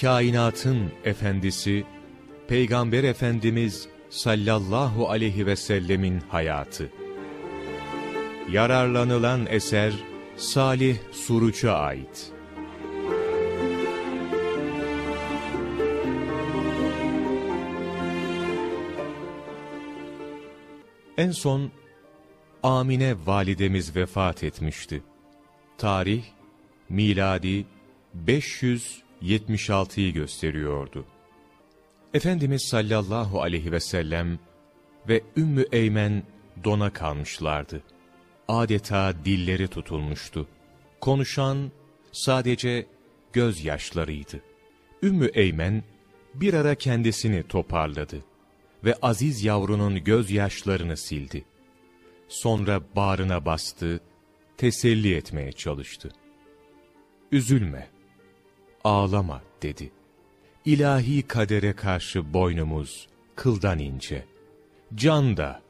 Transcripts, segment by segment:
kainatın efendisi, Peygamber Efendimiz sallallahu aleyhi ve sellemin hayatı. Yararlanılan eser, Salih Suruç'a ait. En son Amine validemiz vefat etmişti. Tarih miladi 576'yı gösteriyordu. Efendimiz sallallahu aleyhi ve sellem ve Ümmü Eymen dona kalmışlardı. Adeta dilleri tutulmuştu. Konuşan sadece gözyaşlarıydı. Ümmü Eymen bir ara kendisini toparladı ve aziz yavrunun gözyaşlarını sildi. Sonra bağrına bastı, teselli etmeye çalıştı. Üzülme, ağlama dedi. İlahi kadere karşı boynumuz kıldan ince. Can da,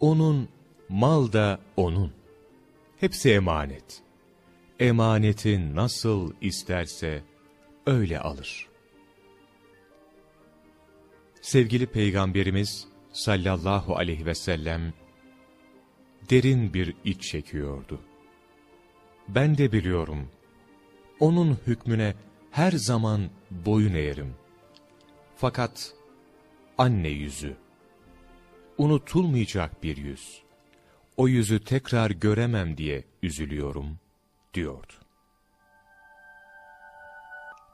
onun, mal da onun. Hepsi emanet. Emaneti nasıl isterse öyle alır. Sevgili Peygamberimiz sallallahu aleyhi ve sellem derin bir iç çekiyordu. Ben de biliyorum, onun hükmüne her zaman boyun eğerim. Fakat anne yüzü, unutulmayacak bir yüz, o yüzü tekrar göremem diye üzülüyorum, diyordu.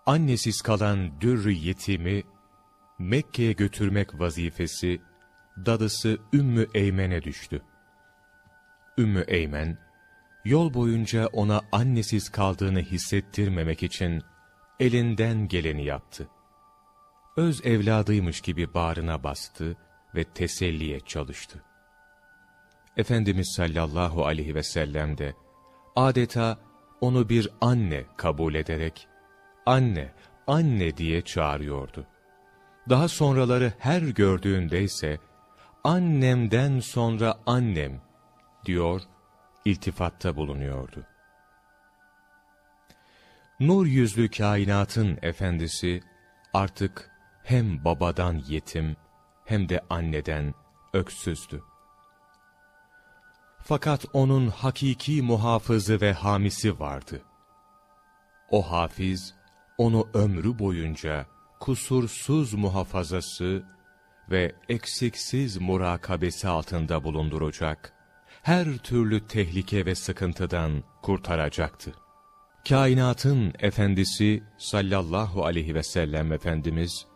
Annesiz kalan dürrü yetimi, Mekke'ye götürmek vazifesi, dadısı Ümmü Eymen'e düştü. Ümmü Eymen, yol boyunca ona annesiz kaldığını hissettirmemek için elinden geleni yaptı. Öz evladıymış gibi bağrına bastı ve teselliye çalıştı. Efendimiz sallallahu aleyhi ve sellem de adeta onu bir anne kabul ederek, anne, anne diye çağırıyordu. Daha sonraları her gördüğünde ise, annemden sonra annem diyor, iltifatta bulunuyordu. Nur yüzlü kainatın efendisi artık hem babadan yetim hem de anneden öksüzdü. Fakat onun hakiki muhafızı ve hamisi vardı. O hafiz, onu ömrü boyunca kusursuz muhafazası ve eksiksiz murakabesi altında bulunduracak, her türlü tehlike ve sıkıntıdan kurtaracaktı. Kainatın efendisi sallallahu aleyhi ve sellem Efendimiz,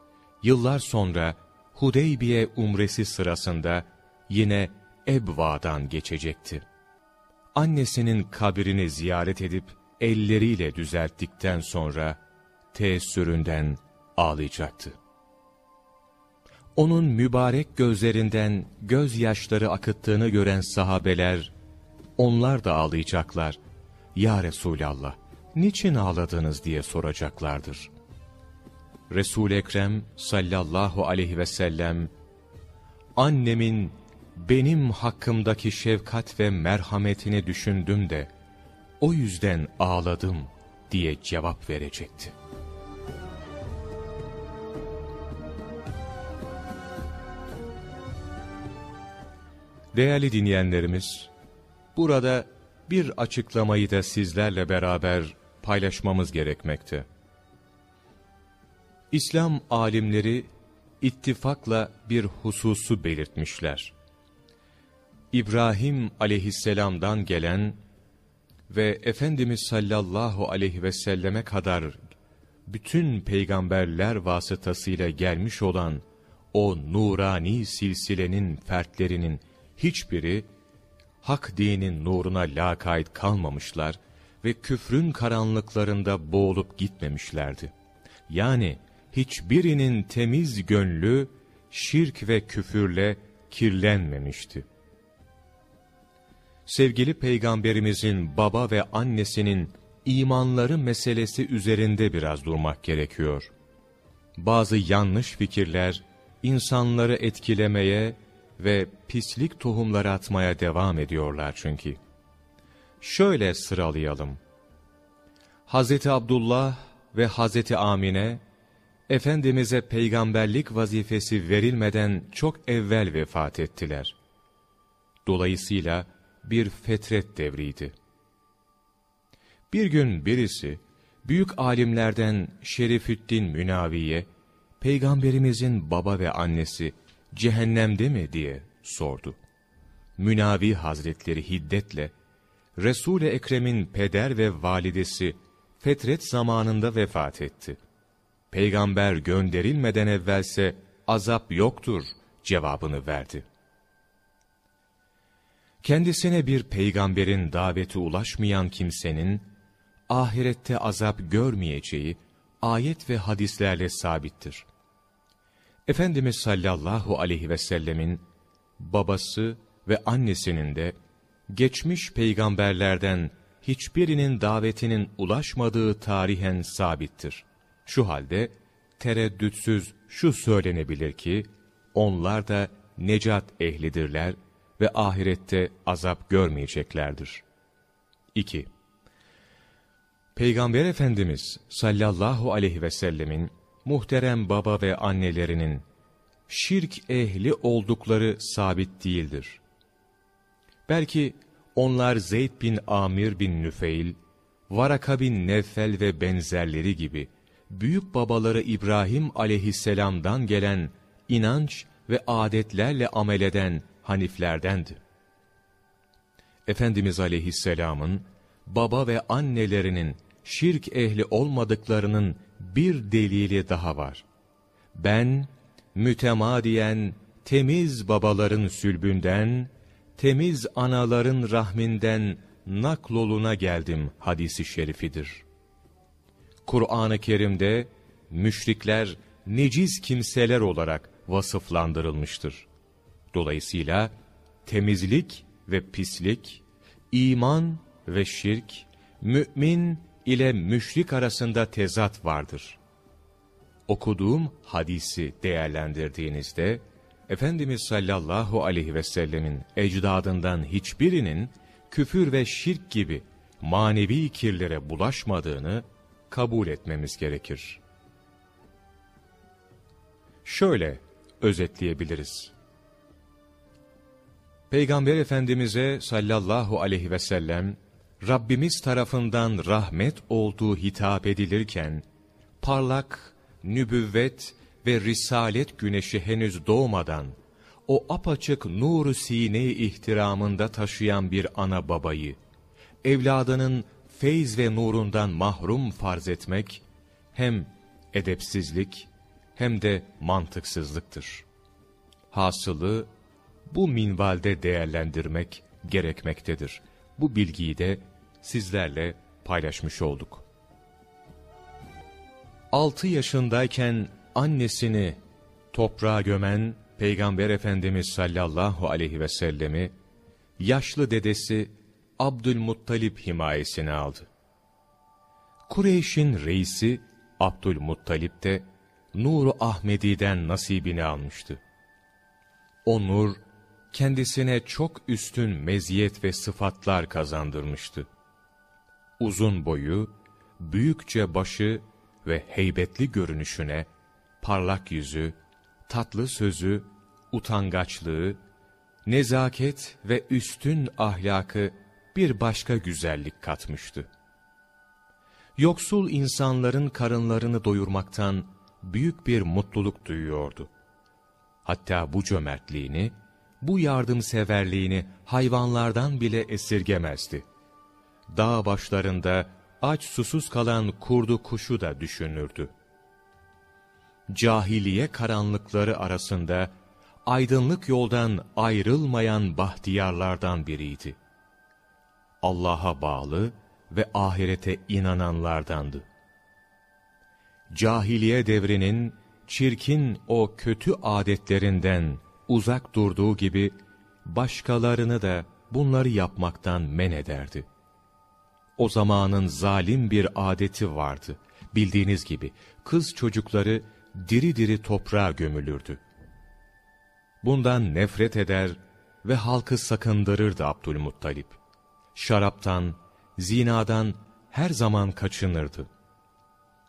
yıllar sonra Hudeybiye umresi sırasında yine Ebva'dan geçecekti. Annesinin kabrini ziyaret edip elleriyle düzelttikten sonra teessüründen ağlayacaktı. Onun mübarek gözlerinden gözyaşları akıttığını gören sahabeler, onlar da ağlayacaklar. Ya Resulallah, niçin ağladınız diye soracaklardır. Resul-i Ekrem sallallahu aleyhi ve sellem, annemin benim hakkımdaki şefkat ve merhametini düşündüm de, o yüzden ağladım diye cevap verecekti. Değerli dinleyenlerimiz, burada bir açıklamayı da sizlerle beraber paylaşmamız gerekmekte. İslam alimleri ittifakla bir hususu belirtmişler. İbrahim aleyhisselamdan gelen ve Efendimiz sallallahu aleyhi ve selleme kadar bütün peygamberler vasıtasıyla gelmiş olan o nurani silsilenin fertlerinin hiçbiri hak dinin nuruna lakayt kalmamışlar ve küfrün karanlıklarında boğulup gitmemişlerdi. Yani hiçbirinin temiz gönlü şirk ve küfürle kirlenmemişti. Sevgili Peygamberimizin baba ve annesinin imanları meselesi üzerinde biraz durmak gerekiyor. Bazı yanlış fikirler insanları etkilemeye ve pislik tohumları atmaya devam ediyorlar çünkü. Şöyle sıralayalım. Hazreti Abdullah ve Hazreti Amine Efendimiz'e peygamberlik vazifesi verilmeden çok evvel vefat ettiler. Dolayısıyla bir fetret devriydi. Bir gün birisi, büyük alimlerden Şerifüddin Münavi'ye, Peygamberimizin baba ve annesi cehennemde mi diye sordu. Münavi Hazretleri hiddetle, Resul-i Ekrem'in peder ve validesi fetret zamanında vefat etti. Peygamber gönderilmeden evvelse azap yoktur cevabını verdi. Kendisine bir peygamberin daveti ulaşmayan kimsenin, ahirette azap görmeyeceği ayet ve hadislerle sabittir. Efendimiz sallallahu aleyhi ve sellemin babası ve annesinin de geçmiş peygamberlerden hiçbirinin davetinin ulaşmadığı tarihen sabittir. Şu halde tereddütsüz şu söylenebilir ki onlar da necat ehlidirler ve ahirette azap görmeyeceklerdir. 2. Peygamber Efendimiz sallallahu aleyhi ve sellemin muhterem baba ve annelerinin şirk ehli oldukları sabit değildir. Belki onlar Zeyd bin Amir bin Nüfeil, Varaka bin Nevfel ve benzerleri gibi büyük babaları İbrahim aleyhisselamdan gelen inanç ve adetlerle amel eden Haniflerdendi. Efendimiz aleyhisselamın baba ve annelerinin şirk ehli olmadıklarının bir delili daha var. Ben mütemadiyen temiz babaların sülbünden, temiz anaların rahminden nakloluna geldim hadisi şerifidir. Kur'an-ı Kerim'de müşrikler neciz kimseler olarak vasıflandırılmıştır. Dolayısıyla temizlik ve pislik, iman ve şirk, mümin ile müşrik arasında tezat vardır. Okuduğum hadisi değerlendirdiğinizde, Efendimiz sallallahu aleyhi ve sellemin ecdadından hiçbirinin küfür ve şirk gibi manevi kirlere bulaşmadığını kabul etmemiz gerekir. Şöyle özetleyebiliriz. Peygamber Efendimiz'e sallallahu aleyhi ve sellem, Rabbimiz tarafından rahmet olduğu hitap edilirken, parlak, nübüvvet ve risalet güneşi henüz doğmadan, o apaçık nur-u sine ihtiramında taşıyan bir ana babayı, evladının feyz ve nurundan mahrum farz etmek, hem edepsizlik hem de mantıksızlıktır. Hasılı, bu minvalde değerlendirmek gerekmektedir. Bu bilgiyi de sizlerle paylaşmış olduk. 6 yaşındayken annesini toprağa gömen Peygamber Efendimiz sallallahu aleyhi ve sellemi yaşlı dedesi Abdülmuttalip himayesine aldı. Kureyş'in reisi Abdülmuttalip de Nur-u Ahmedi'den nasibini almıştı. O nur kendisine çok üstün meziyet ve sıfatlar kazandırmıştı. Uzun boyu, büyükçe başı ve heybetli görünüşüne, parlak yüzü, tatlı sözü, utangaçlığı, nezaket ve üstün ahlakı bir başka güzellik katmıştı. Yoksul insanların karınlarını doyurmaktan büyük bir mutluluk duyuyordu. Hatta bu cömertliğini, bu yardımseverliğini hayvanlardan bile esirgemezdi. Dağ başlarında aç susuz kalan kurdu kuşu da düşünürdü. Cahiliye karanlıkları arasında aydınlık yoldan ayrılmayan bahtiyarlardan biriydi. Allah'a bağlı ve ahirete inananlardandı. Cahiliye devrinin çirkin o kötü adetlerinden uzak durduğu gibi başkalarını da bunları yapmaktan men ederdi. O zamanın zalim bir adeti vardı. Bildiğiniz gibi kız çocukları diri diri toprağa gömülürdü. Bundan nefret eder ve halkı sakındırırdı Abdülmuttalip. Şaraptan, zinadan her zaman kaçınırdı.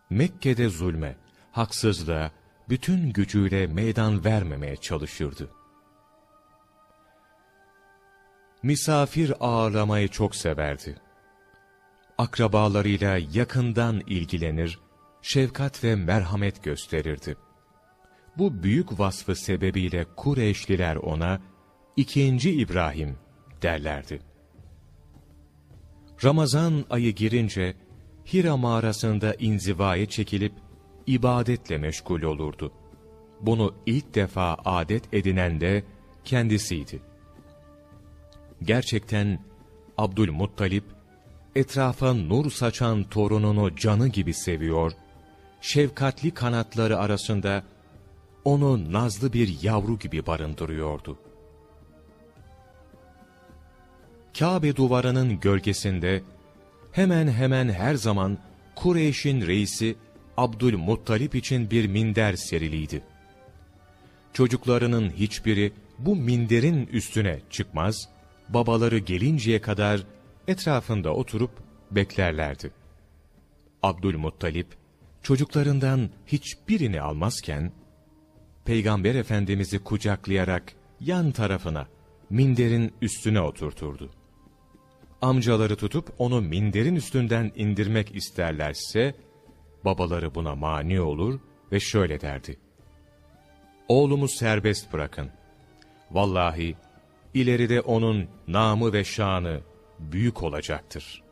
Mekke'de zulme, haksızlığa bütün gücüyle meydan vermemeye çalışırdı. Misafir ağırlamayı çok severdi. Akrabalarıyla yakından ilgilenir, şefkat ve merhamet gösterirdi. Bu büyük vasfı sebebiyle Kureyşliler ona ikinci İbrahim derlerdi. Ramazan ayı girince Hira mağarasında inzivaya çekilip ibadetle meşgul olurdu. Bunu ilk defa adet edinen de kendisiydi. Gerçekten Abdülmuttalip etrafa nur saçan torununu canı gibi seviyor, şefkatli kanatları arasında onu nazlı bir yavru gibi barındırıyordu. Kabe duvarının gölgesinde hemen hemen her zaman Kureyş'in reisi Abdülmuttalip için bir minder seriliydi. Çocuklarının hiçbiri bu minderin üstüne çıkmaz, babaları gelinceye kadar etrafında oturup beklerlerdi. Abdülmuttalip çocuklarından hiçbirini almazken, Peygamber Efendimiz'i kucaklayarak yan tarafına, minderin üstüne oturturdu. Amcaları tutup onu minderin üstünden indirmek isterlerse, babaları buna mani olur ve şöyle derdi. Oğlumu serbest bırakın. Vallahi ileride onun namı ve şanı büyük olacaktır.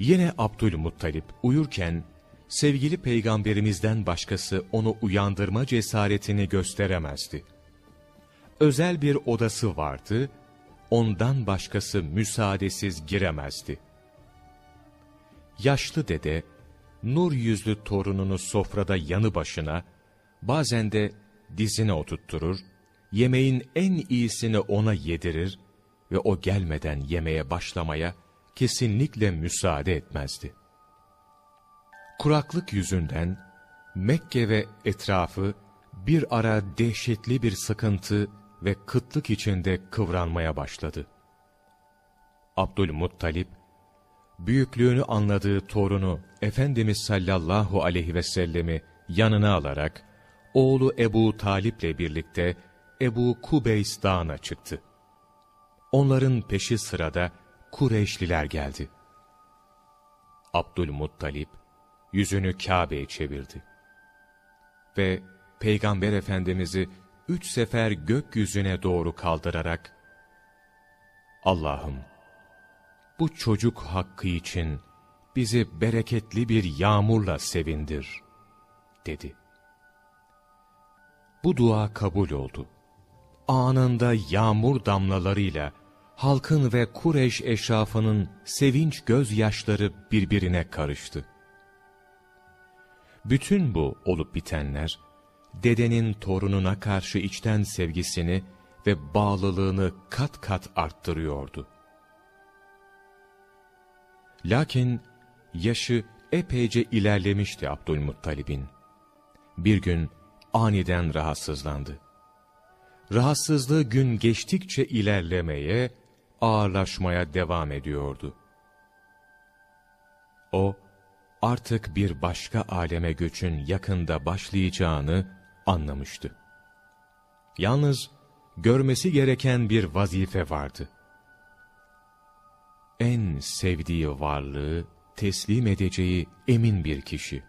Yine Abdülmuttalip uyurken, sevgili peygamberimizden başkası onu uyandırma cesaretini gösteremezdi. Özel bir odası vardı, ondan başkası müsaadesiz giremezdi. Yaşlı dede, nur yüzlü torununu sofrada yanı başına, bazen de dizine oturtturur, yemeğin en iyisini ona yedirir ve o gelmeden yemeye başlamaya kesinlikle müsaade etmezdi. Kuraklık yüzünden Mekke ve etrafı bir ara dehşetli bir sıkıntı ve kıtlık içinde kıvranmaya başladı. Abdülmuttalip, büyüklüğünü anladığı torunu Efendimiz sallallahu aleyhi ve sellemi yanına alarak, oğlu Ebu Talip'le birlikte Ebu Kubeys dağına çıktı. Onların peşi sırada Kureyşliler geldi. Abdülmuttalip yüzünü Kabe'ye çevirdi. Ve Peygamber Efendimiz'i üç sefer gökyüzüne doğru kaldırarak, Allah'ım, bu çocuk hakkı için bizi bereketli bir yağmurla sevindir, dedi. Bu dua kabul oldu. Anında yağmur damlalarıyla halkın ve Kureş eşrafının sevinç gözyaşları birbirine karıştı. Bütün bu olup bitenler, dedenin torununa karşı içten sevgisini ve bağlılığını kat kat arttırıyordu. Lakin yaşı epeyce ilerlemişti Abdülmuttalib'in. Bir gün aniden rahatsızlandı. Rahatsızlığı gün geçtikçe ilerlemeye, ağırlaşmaya devam ediyordu. O, artık bir başka aleme göçün yakında başlayacağını anlamıştı. Yalnız görmesi gereken bir vazife vardı. En sevdiği varlığı teslim edeceği emin bir kişi.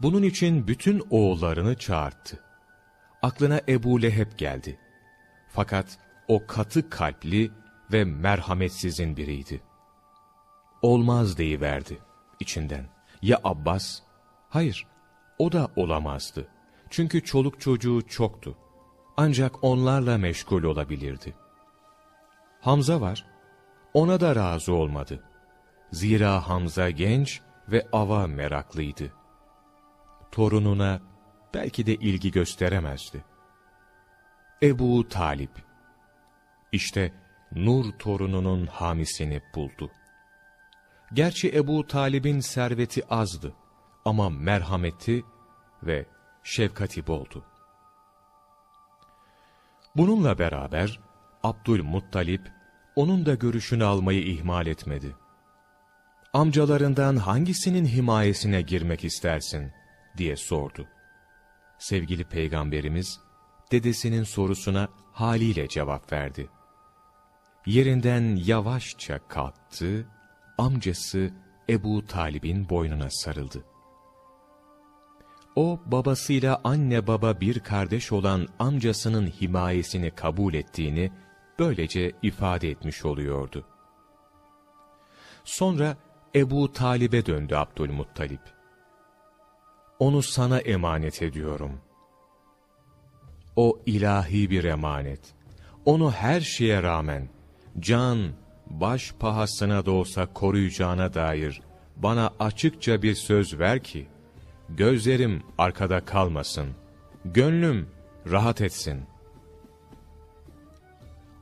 Bunun için bütün oğullarını çağırdı. Aklına Ebu Leheb geldi. Fakat o katı kalpli ve merhametsizin biriydi. Olmaz deyiverdi içinden. Ya Abbas? Hayır, o da olamazdı. Çünkü çoluk çocuğu çoktu. Ancak onlarla meşgul olabilirdi. Hamza var, ona da razı olmadı. Zira Hamza genç ve ava meraklıydı. Torununa belki de ilgi gösteremezdi. Ebu Talip işte Nur torununun hamisini buldu. Gerçi Ebu Talib'in serveti azdı ama merhameti ve şefkati boldu. Bununla beraber Abdülmuttalip onun da görüşünü almayı ihmal etmedi. amcalarından hangisinin himayesine girmek istersin? diye sordu. Sevgili peygamberimiz, dedesinin sorusuna haliyle cevap verdi. Yerinden yavaşça kalktı, amcası Ebu Talib'in boynuna sarıldı. O babasıyla anne baba bir kardeş olan amcasının himayesini kabul ettiğini böylece ifade etmiş oluyordu. Sonra Ebu Talib'e döndü Abdülmuttalip. Onu sana emanet ediyorum. O ilahi bir emanet. Onu her şeye rağmen, can, baş pahasına da olsa koruyacağına dair bana açıkça bir söz ver ki, gözlerim arkada kalmasın, gönlüm rahat etsin.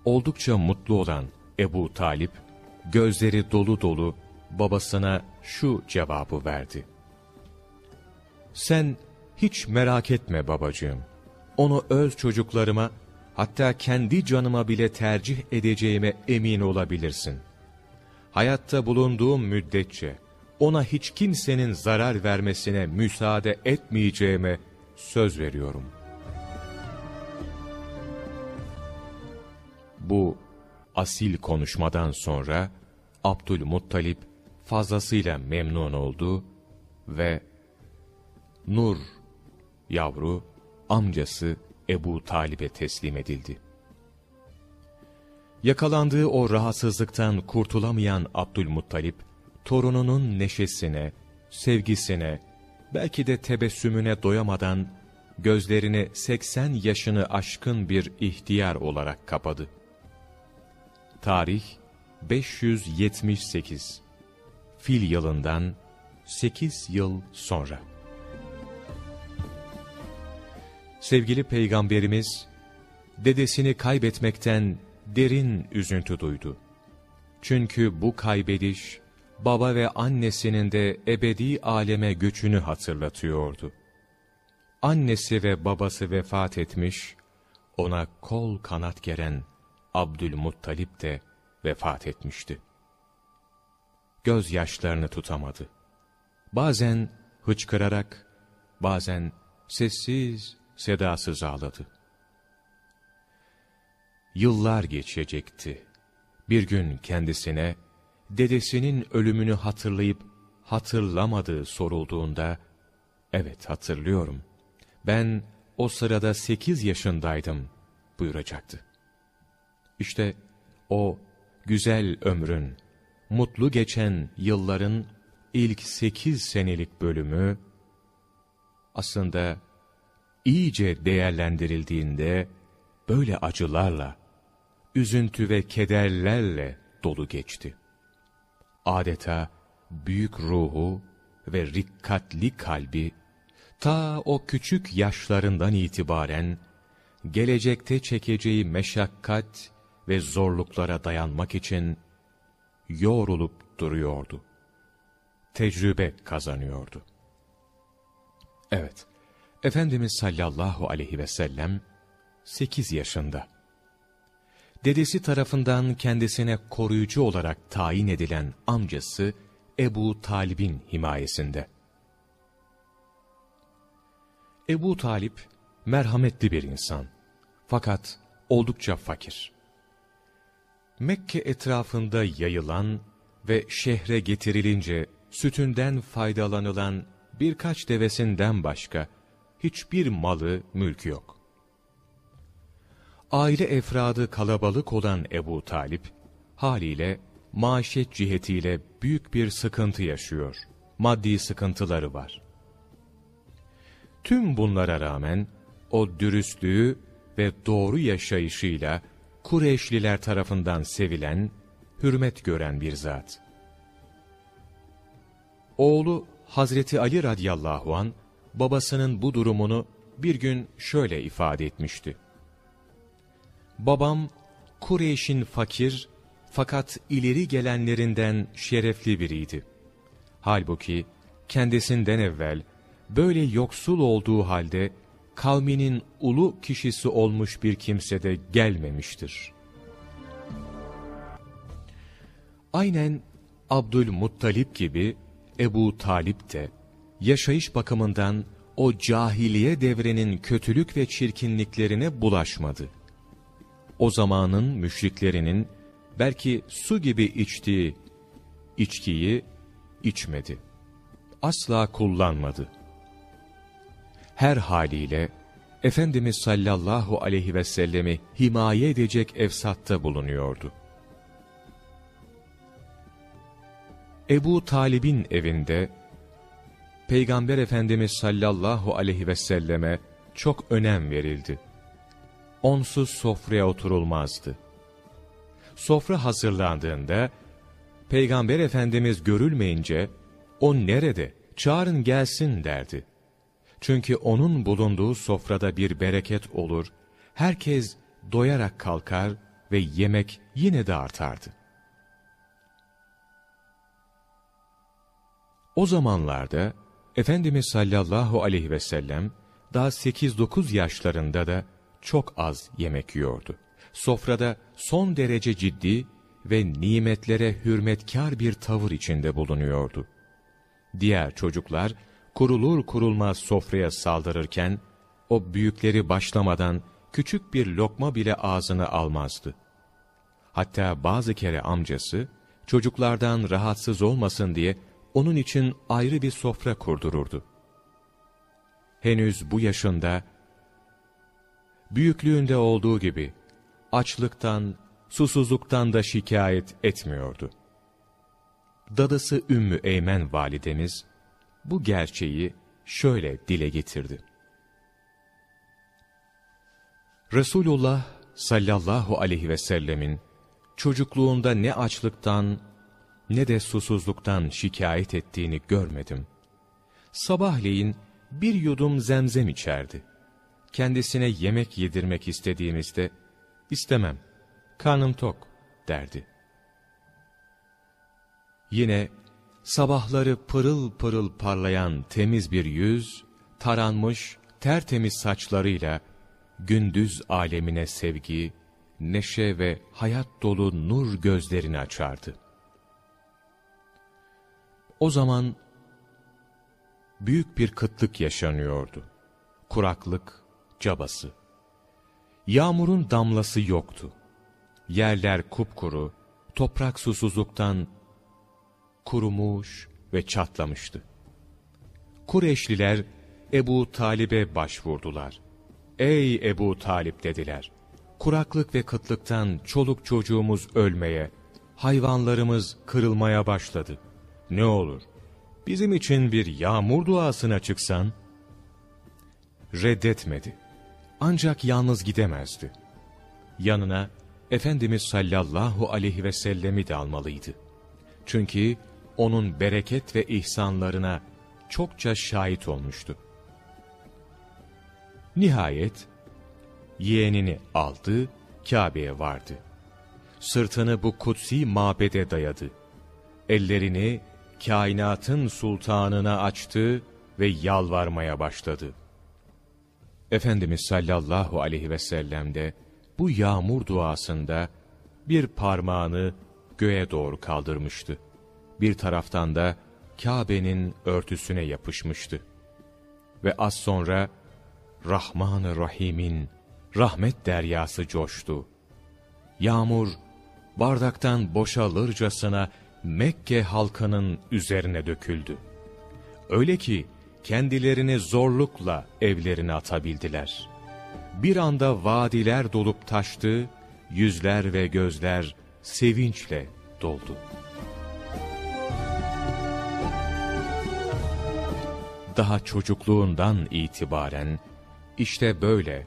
Oldukça mutlu olan Ebu Talip, gözleri dolu dolu babasına şu cevabı verdi. Sen hiç merak etme babacığım. Onu öz çocuklarıma, hatta kendi canıma bile tercih edeceğime emin olabilirsin. Hayatta bulunduğum müddetçe, ona hiç kimsenin zarar vermesine müsaade etmeyeceğime söz veriyorum. Bu asil konuşmadan sonra Abdülmuttalip fazlasıyla memnun oldu ve Nur yavru amcası Ebu Talib'e teslim edildi. Yakalandığı o rahatsızlıktan kurtulamayan Abdülmuttalip, torununun neşesine, sevgisine, belki de tebessümüne doyamadan, gözlerini 80 yaşını aşkın bir ihtiyar olarak kapadı. Tarih 578 Fil yılından 8 yıl sonra. Sevgili Peygamberimiz, dedesini kaybetmekten derin üzüntü duydu. Çünkü bu kaybediş, baba ve annesinin de ebedi aleme göçünü hatırlatıyordu. Annesi ve babası vefat etmiş, ona kol kanat geren Abdülmuttalip de vefat etmişti. Gözyaşlarını tutamadı. Bazen hıçkırarak, bazen sessiz, sedasız ağladı. Yıllar geçecekti. Bir gün kendisine, dedesinin ölümünü hatırlayıp hatırlamadığı sorulduğunda, evet hatırlıyorum, ben o sırada sekiz yaşındaydım buyuracaktı. İşte o güzel ömrün, mutlu geçen yılların ilk sekiz senelik bölümü, aslında iyice değerlendirildiğinde, böyle acılarla, üzüntü ve kederlerle dolu geçti. Adeta büyük ruhu ve rikkatli kalbi, ta o küçük yaşlarından itibaren, gelecekte çekeceği meşakkat ve zorluklara dayanmak için yoğrulup duruyordu. Tecrübe kazanıyordu. Evet, Efendimiz sallallahu aleyhi ve sellem 8 yaşında. Dedesi tarafından kendisine koruyucu olarak tayin edilen amcası Ebu Talib'in himayesinde. Ebu Talip merhametli bir insan fakat oldukça fakir. Mekke etrafında yayılan ve şehre getirilince sütünden faydalanılan birkaç devesinden başka hiçbir malı, mülkü yok. Aile efradı kalabalık olan Ebu Talip, haliyle maaşet cihetiyle büyük bir sıkıntı yaşıyor. Maddi sıkıntıları var. Tüm bunlara rağmen o dürüstlüğü ve doğru yaşayışıyla Kureyşliler tarafından sevilen, hürmet gören bir zat. Oğlu Hazreti Ali radıyallahu an babasının bu durumunu bir gün şöyle ifade etmişti. Babam Kureyş'in fakir fakat ileri gelenlerinden şerefli biriydi. Halbuki kendisinden evvel böyle yoksul olduğu halde kavminin ulu kişisi olmuş bir kimse de gelmemiştir. Aynen Abdülmuttalip gibi Ebu Talip de yaşayış bakımından o cahiliye devrenin kötülük ve çirkinliklerine bulaşmadı. O zamanın müşriklerinin belki su gibi içtiği içkiyi içmedi. Asla kullanmadı. Her haliyle Efendimiz sallallahu aleyhi ve sellemi himaye edecek efsatta bulunuyordu. Ebu Talib'in evinde Peygamber Efendimiz sallallahu aleyhi ve selleme çok önem verildi. Onsuz sofraya oturulmazdı. Sofra hazırlandığında Peygamber Efendimiz görülmeyince o nerede çağırın gelsin derdi. Çünkü onun bulunduğu sofrada bir bereket olur, herkes doyarak kalkar ve yemek yine de artardı. O zamanlarda Efendimiz sallallahu aleyhi ve sellem daha 8-9 yaşlarında da çok az yemek yiyordu. Sofrada son derece ciddi ve nimetlere hürmetkar bir tavır içinde bulunuyordu. Diğer çocuklar kurulur kurulmaz sofraya saldırırken, o büyükleri başlamadan küçük bir lokma bile ağzına almazdı. Hatta bazı kere amcası, çocuklardan rahatsız olmasın diye onun için ayrı bir sofra kurdururdu. Henüz bu yaşında, büyüklüğünde olduğu gibi, açlıktan, susuzluktan da şikayet etmiyordu. Dadısı Ümmü Eymen validemiz, bu gerçeği şöyle dile getirdi. Resulullah sallallahu aleyhi ve sellemin çocukluğunda ne açlıktan ne de susuzluktan şikayet ettiğini görmedim. Sabahleyin bir yudum zemzem içerdi. Kendisine yemek yedirmek istediğimizde, istemem, karnım tok derdi. Yine sabahları pırıl pırıl parlayan temiz bir yüz, taranmış tertemiz saçlarıyla gündüz alemine sevgi, neşe ve hayat dolu nur gözlerini açardı. O zaman büyük bir kıtlık yaşanıyordu. Kuraklık, cabası. Yağmurun damlası yoktu. Yerler kupkuru, toprak susuzluktan kurumuş ve çatlamıştı. Kureşliler Ebu Talib'e başvurdular. Ey Ebu Talip dediler. Kuraklık ve kıtlıktan çoluk çocuğumuz ölmeye, hayvanlarımız kırılmaya başladı. Ne olur, bizim için bir yağmur duasına çıksan? Reddetmedi. Ancak yalnız gidemezdi. Yanına Efendimiz sallallahu aleyhi ve sellemi de almalıydı. Çünkü onun bereket ve ihsanlarına çokça şahit olmuştu. Nihayet yeğenini aldı, Kabe'ye vardı. Sırtını bu kutsi mabede dayadı. Ellerini kainatın sultanına açtı ve yalvarmaya başladı. Efendimiz sallallahu aleyhi ve sellem de bu yağmur duasında bir parmağını göğe doğru kaldırmıştı. Bir taraftan da Kabe'nin örtüsüne yapışmıştı. Ve az sonra Rahman-ı Rahim'in rahmet deryası coştu. Yağmur bardaktan boşalırcasına Mekke halkının üzerine döküldü. Öyle ki kendilerini zorlukla evlerine atabildiler. Bir anda vadiler dolup taştı, yüzler ve gözler sevinçle doldu. Daha çocukluğundan itibaren işte böyle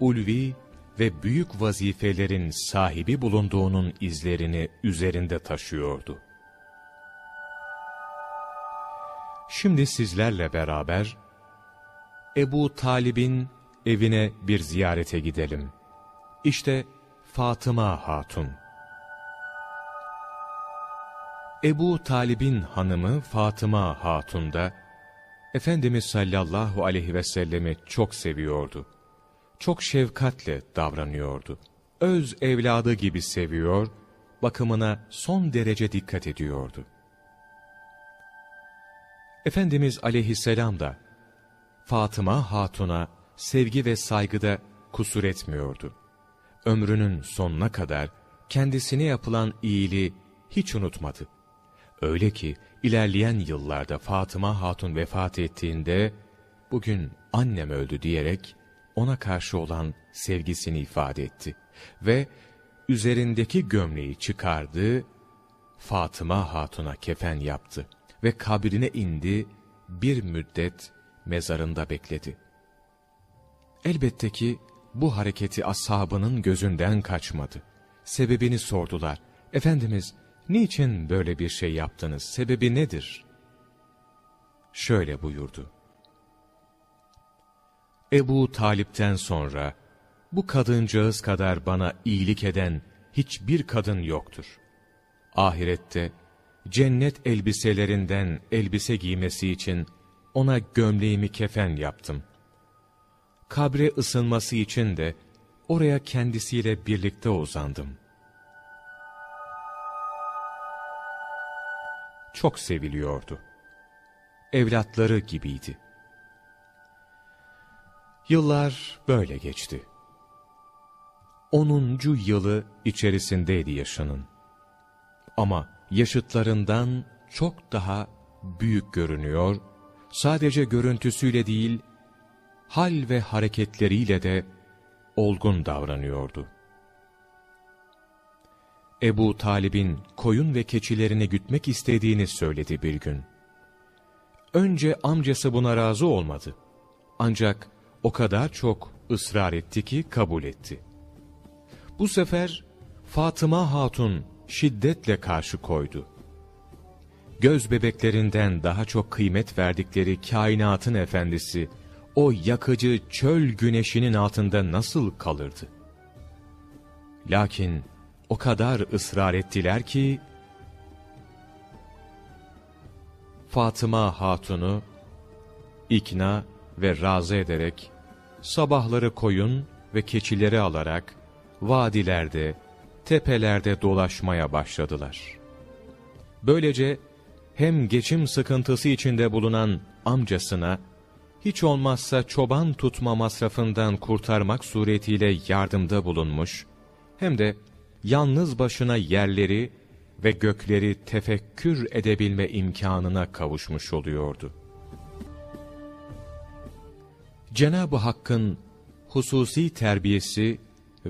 ulvi ve büyük vazifelerin sahibi bulunduğunun izlerini üzerinde taşıyordu. Şimdi sizlerle beraber Ebu Talib'in evine bir ziyarete gidelim. İşte Fatıma Hatun. Ebu Talib'in hanımı Fatıma Hatun da Efendimiz sallallahu aleyhi ve sellemi çok seviyordu. Çok şefkatle davranıyordu. Öz evladı gibi seviyor, bakımına son derece dikkat ediyordu. Efendimiz aleyhisselam da Fatıma Hatun'a sevgi ve saygıda kusur etmiyordu. Ömrünün sonuna kadar kendisine yapılan iyiliği hiç unutmadı. Öyle ki ilerleyen yıllarda Fatıma Hatun vefat ettiğinde bugün annem öldü diyerek ona karşı olan sevgisini ifade etti. Ve üzerindeki gömleği çıkardı, Fatıma Hatun'a kefen yaptı ve kabrine indi, bir müddet mezarında bekledi. Elbette ki bu hareketi ashabının gözünden kaçmadı. Sebebini sordular. Efendimiz, niçin böyle bir şey yaptınız, sebebi nedir? Şöyle buyurdu. Ebu Talip'ten sonra, bu kadıncağız kadar bana iyilik eden hiçbir kadın yoktur. Ahirette, cennet elbiselerinden elbise giymesi için ona gömleğimi kefen yaptım. Kabre ısınması için de oraya kendisiyle birlikte uzandım. Çok seviliyordu. Evlatları gibiydi. Yıllar böyle geçti. Onuncu yılı içerisindeydi yaşının. Ama yaşıtlarından çok daha büyük görünüyor, sadece görüntüsüyle değil, hal ve hareketleriyle de olgun davranıyordu. Ebu Talib'in koyun ve keçilerini gütmek istediğini söyledi bir gün. Önce amcası buna razı olmadı. Ancak o kadar çok ısrar etti ki kabul etti. Bu sefer Fatıma Hatun şiddetle karşı koydu. Göz bebeklerinden daha çok kıymet verdikleri kainatın efendisi, o yakıcı çöl güneşinin altında nasıl kalırdı? Lakin o kadar ısrar ettiler ki, Fatıma Hatun'u ikna ve razı ederek, sabahları koyun ve keçileri alarak, vadilerde, tepelerde dolaşmaya başladılar. Böylece hem geçim sıkıntısı içinde bulunan amcasına, hiç olmazsa çoban tutma masrafından kurtarmak suretiyle yardımda bulunmuş, hem de yalnız başına yerleri ve gökleri tefekkür edebilme imkanına kavuşmuş oluyordu. Cenab-ı Hakk'ın hususi terbiyesi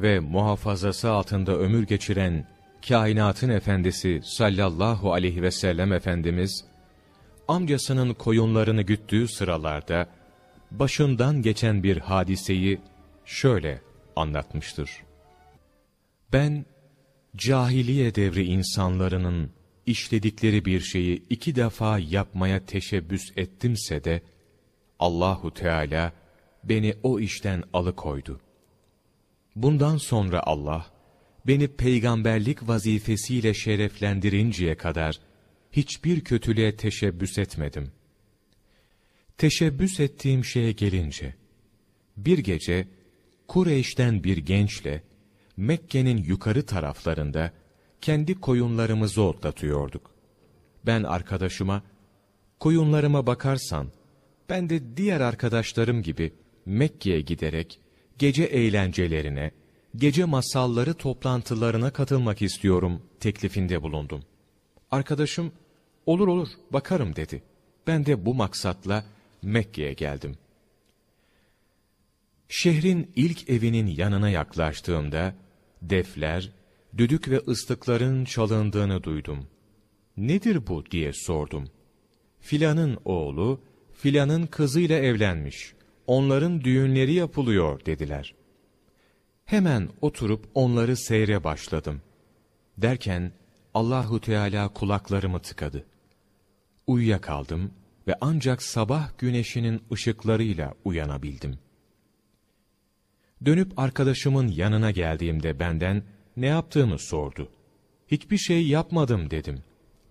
ve muhafazası altında ömür geçiren kainatın efendisi sallallahu aleyhi ve sellem Efendimiz, amcasının koyunlarını güttüğü sıralarda, başından geçen bir hadiseyi şöyle anlatmıştır. Ben, cahiliye devri insanlarının işledikleri bir şeyi iki defa yapmaya teşebbüs ettimse de, Allahu Teala beni o işten alıkoydu. Bundan sonra Allah, beni peygamberlik vazifesiyle şereflendirinceye kadar hiçbir kötülüğe teşebbüs etmedim. Teşebbüs ettiğim şeye gelince, bir gece Kureyş'ten bir gençle Mekke'nin yukarı taraflarında kendi koyunlarımızı otlatıyorduk. Ben arkadaşıma, koyunlarıma bakarsan, ben de diğer arkadaşlarım gibi Mekke'ye giderek gece eğlencelerine, gece masalları toplantılarına katılmak istiyorum teklifinde bulundum. Arkadaşım, olur olur bakarım dedi. Ben de bu maksatla Mekke'ye geldim. Şehrin ilk evinin yanına yaklaştığımda, defler, düdük ve ıslıkların çalındığını duydum. Nedir bu diye sordum. Filanın oğlu, filanın kızıyla evlenmiş. Onların düğünleri yapılıyor dediler. Hemen oturup onları seyre başladım. Derken Allahu Teala kulaklarımı tıkadı. Uyuyakaldım ve ancak sabah güneşinin ışıklarıyla uyanabildim. Dönüp arkadaşımın yanına geldiğimde benden ne yaptığımı sordu. Hiçbir şey yapmadım dedim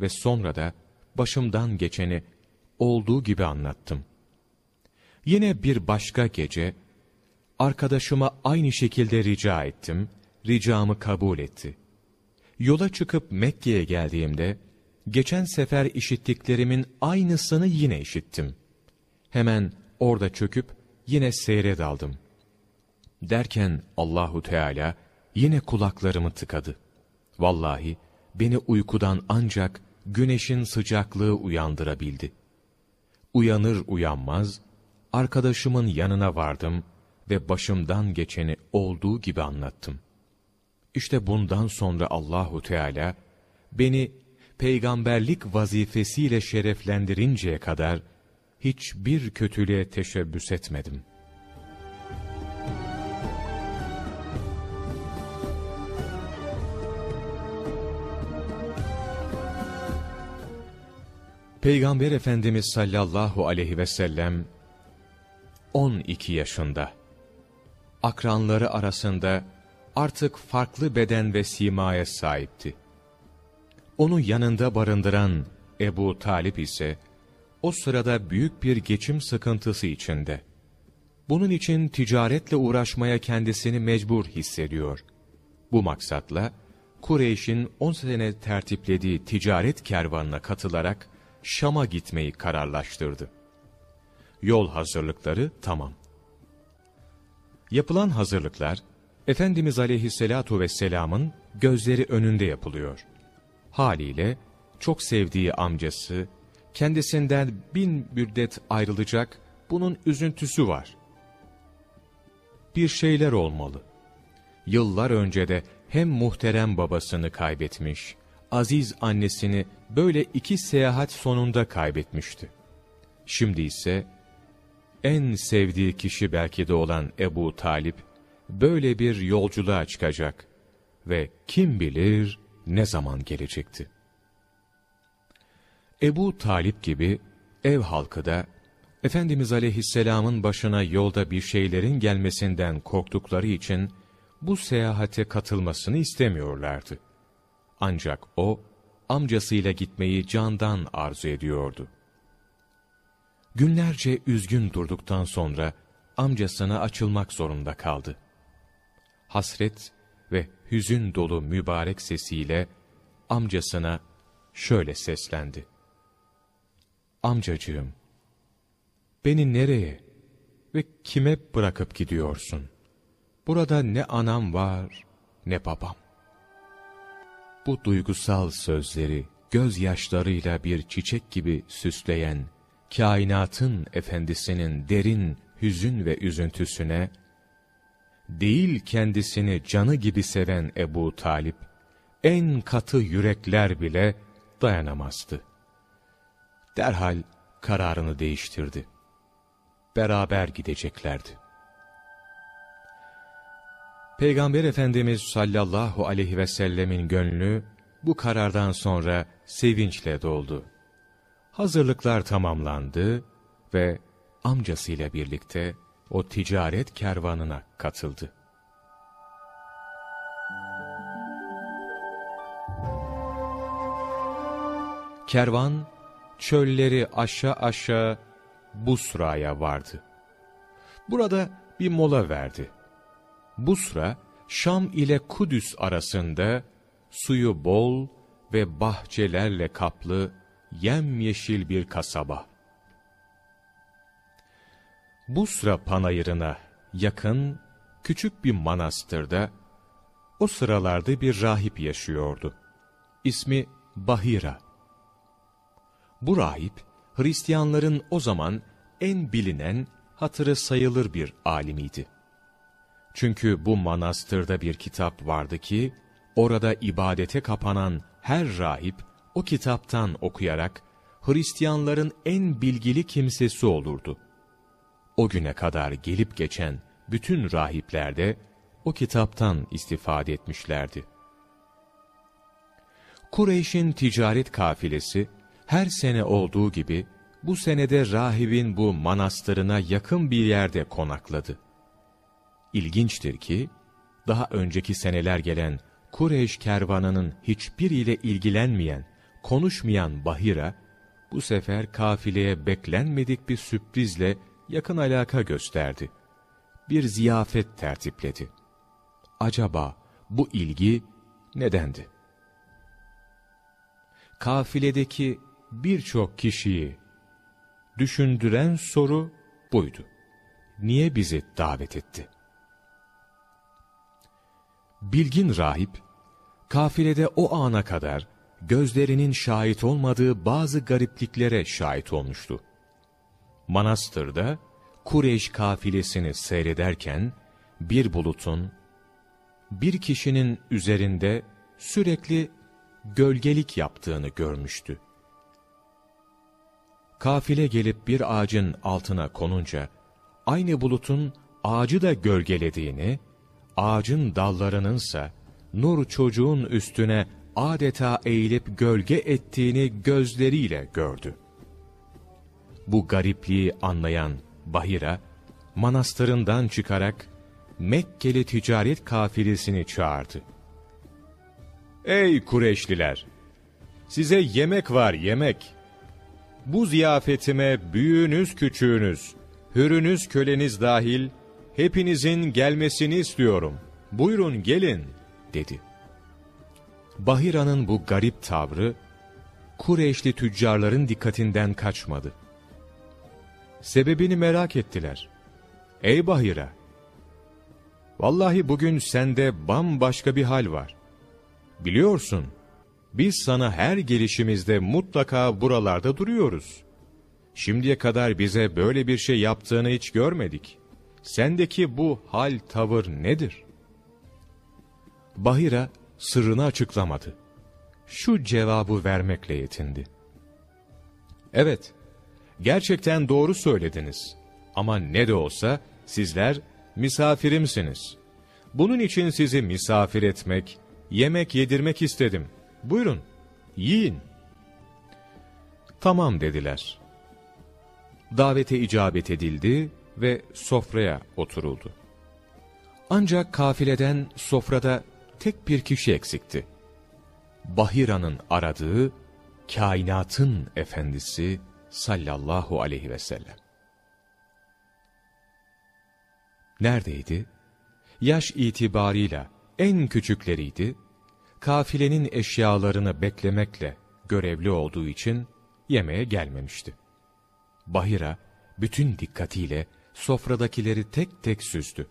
ve sonra da başımdan geçeni olduğu gibi anlattım. Yine bir başka gece arkadaşıma aynı şekilde rica ettim, ricamı kabul etti. Yola çıkıp Mekke'ye geldiğimde geçen sefer işittiklerimin aynısını yine işittim. Hemen orada çöküp yine seyre daldım. Derken Allahu Teala yine kulaklarımı tıkadı. Vallahi beni uykudan ancak güneşin sıcaklığı uyandırabildi. Uyanır uyanmaz, arkadaşımın yanına vardım ve başımdan geçeni olduğu gibi anlattım. İşte bundan sonra Allahu Teala beni peygamberlik vazifesiyle şereflendirinceye kadar hiçbir kötülüğe teşebbüs etmedim. Peygamber Efendimiz sallallahu aleyhi ve sellem 12 yaşında. Akranları arasında artık farklı beden ve simaya sahipti. Onu yanında barındıran Ebu Talip ise o sırada büyük bir geçim sıkıntısı içinde. Bunun için ticaretle uğraşmaya kendisini mecbur hissediyor. Bu maksatla Kureyş'in 10 sene tertiplediği ticaret kervanına katılarak Şam'a gitmeyi kararlaştırdı. Yol hazırlıkları tamam. Yapılan hazırlıklar, Efendimiz aleyhissalatu vesselamın gözleri önünde yapılıyor. Haliyle çok sevdiği amcası, kendisinden bin müddet ayrılacak, bunun üzüntüsü var. Bir şeyler olmalı. Yıllar önce de hem muhterem babasını kaybetmiş, aziz annesini böyle iki seyahat sonunda kaybetmişti. Şimdi ise en sevdiği kişi belki de olan Ebu Talip böyle bir yolculuğa çıkacak ve kim bilir ne zaman gelecekti. Ebu Talip gibi ev halkı da Efendimiz Aleyhisselam'ın başına yolda bir şeylerin gelmesinden korktukları için bu seyahate katılmasını istemiyorlardı. Ancak o, amcasıyla gitmeyi candan arzu ediyordu. Günlerce üzgün durduktan sonra amcasına açılmak zorunda kaldı. Hasret ve hüzün dolu mübarek sesiyle amcasına şöyle seslendi. Amcacığım, beni nereye ve kime bırakıp gidiyorsun? Burada ne anam var ne babam. Bu duygusal sözleri gözyaşlarıyla bir çiçek gibi süsleyen, kainatın efendisinin derin hüzün ve üzüntüsüne, değil kendisini canı gibi seven Ebu Talip, en katı yürekler bile dayanamazdı. Derhal kararını değiştirdi. Beraber gideceklerdi. Peygamber Efendimiz sallallahu aleyhi ve sellemin gönlü bu karardan sonra sevinçle doldu. Hazırlıklar tamamlandı ve amcasıyla birlikte o ticaret kervanına katıldı. Kervan çölleri aşağı aşağı Busra'ya vardı. Burada bir mola verdi. Busra, Şam ile Kudüs arasında suyu bol ve bahçelerle kaplı yemyeşil bir kasaba. Busra panayırına yakın küçük bir manastırda o sıralarda bir rahip yaşıyordu. İsmi Bahira. Bu rahip, Hristiyanların o zaman en bilinen, hatırı sayılır bir alimiydi. Çünkü bu manastırda bir kitap vardı ki, orada ibadete kapanan her rahip, o kitaptan okuyarak, Hristiyanların en bilgili kimsesi olurdu. O güne kadar gelip geçen bütün rahipler de o kitaptan istifade etmişlerdi. Kureyş'in ticaret kafilesi her sene olduğu gibi bu senede rahibin bu manastırına yakın bir yerde konakladı. İlginçtir ki daha önceki seneler gelen Kureyş kervanının hiçbiriyle ilgilenmeyen, konuşmayan Bahira bu sefer kafileye beklenmedik bir sürprizle yakın alaka gösterdi. Bir ziyafet tertipledi. Acaba bu ilgi nedendi? kafiledeki birçok kişiyi düşündüren soru buydu. Niye bizi davet etti? Bilgin rahip, kafilede o ana kadar gözlerinin şahit olmadığı bazı garipliklere şahit olmuştu. Manastırda Kureyş kafilesini seyrederken bir bulutun bir kişinin üzerinde sürekli gölgelik yaptığını görmüştü. Kafile gelip bir ağacın altına konunca aynı bulutun ağacı da gölgelediğini, ağacın dallarınınsa nur çocuğun üstüne adeta eğilip gölge ettiğini gözleriyle gördü. Bu garipliği anlayan Bahira, manastırından çıkarak Mekkeli ticaret kafilesini çağırdı. Ey Kureşliler! Size yemek var yemek. Bu ziyafetime büyüğünüz küçüğünüz, hürünüz köleniz dahil hepinizin gelmesini istiyorum. Buyurun gelin dedi. Bahira'nın bu garip tavrı Kureyşli tüccarların dikkatinden kaçmadı. Sebebini merak ettiler. Ey Bahira! Vallahi bugün sende bambaşka bir hal var. Biliyorsun, biz sana her gelişimizde mutlaka buralarda duruyoruz. Şimdiye kadar bize böyle bir şey yaptığını hiç görmedik. Sendeki bu hal tavır nedir? Bahira sırrını açıklamadı. Şu cevabı vermekle yetindi. Evet, gerçekten doğru söylediniz. Ama ne de olsa sizler misafirimsiniz. Bunun için sizi misafir etmek, yemek yedirmek istedim. Buyurun, yiyin. Tamam dediler. Davete icabet edildi ve sofraya oturuldu. Ancak kafileden sofrada tek bir kişi eksikti. Bahira'nın aradığı kainatın efendisi sallallahu aleyhi ve sellem. Neredeydi? Yaş itibarıyla en küçükleriydi, kafilenin eşyalarını beklemekle görevli olduğu için yemeğe gelmemişti. Bahira bütün dikkatiyle sofradakileri tek tek süzdü.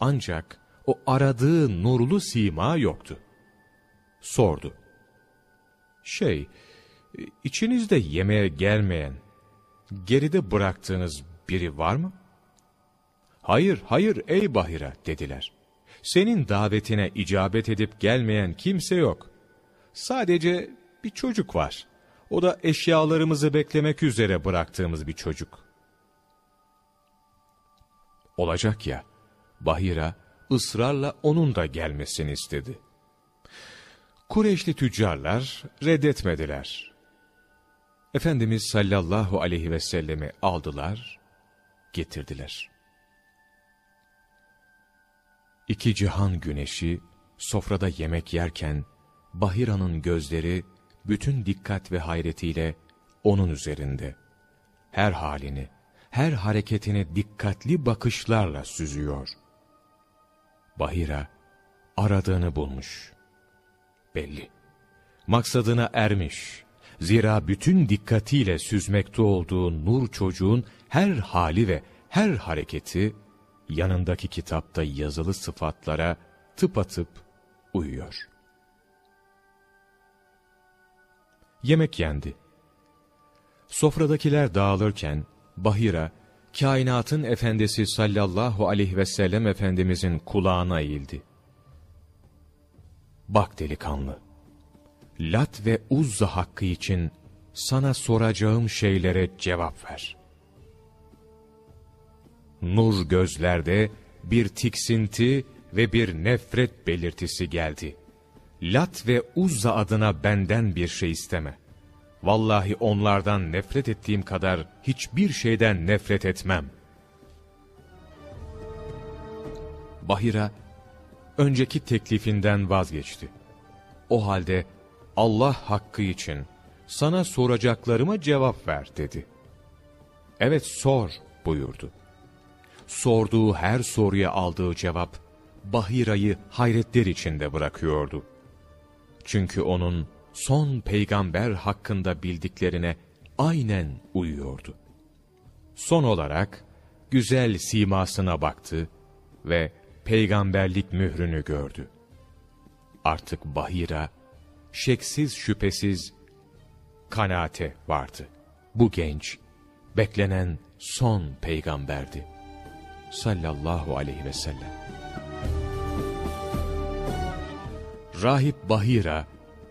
Ancak o aradığı nurlu sima yoktu. Sordu. Şey, içinizde yemeğe gelmeyen, geride bıraktığınız biri var mı? Hayır, hayır ey Bahira dediler. Senin davetine icabet edip gelmeyen kimse yok. Sadece bir çocuk var. O da eşyalarımızı beklemek üzere bıraktığımız bir çocuk. Olacak ya, Bahira ısrarla onun da gelmesini istedi. Kureyşli tüccarlar reddetmediler. Efendimiz sallallahu aleyhi ve sellemi aldılar, getirdiler. İki cihan güneşi sofrada yemek yerken, Bahira'nın gözleri bütün dikkat ve hayretiyle onun üzerinde. Her halini, her hareketini dikkatli bakışlarla süzüyor. Bahira, aradığını bulmuş. Belli. Maksadına ermiş. Zira bütün dikkatiyle süzmekte olduğu nur çocuğun her hali ve her hareketi, yanındaki kitapta yazılı sıfatlara tıpatıp uyuyor. Yemek yendi. Sofradakiler dağılırken Bahira, kainatın efendisi sallallahu aleyhi ve sellem efendimizin kulağına eğildi. Bak delikanlı, Lat ve Uzza hakkı için sana soracağım şeylere cevap ver. Nur gözlerde bir tiksinti ve bir nefret belirtisi geldi. Lat ve Uzza adına benden bir şey isteme. Vallahi onlardan nefret ettiğim kadar hiçbir şeyden nefret etmem. Bahira, önceki teklifinden vazgeçti. O halde Allah hakkı için sana soracaklarıma cevap ver dedi. Evet sor buyurdu sorduğu her soruya aldığı cevap, Bahira'yı hayretler içinde bırakıyordu. Çünkü onun son peygamber hakkında bildiklerine aynen uyuyordu. Son olarak güzel simasına baktı ve peygamberlik mührünü gördü. Artık Bahira şeksiz şüphesiz kanaate vardı. Bu genç beklenen son peygamberdi. Sallallahu aleyhi ve sellem. Rahip Bahira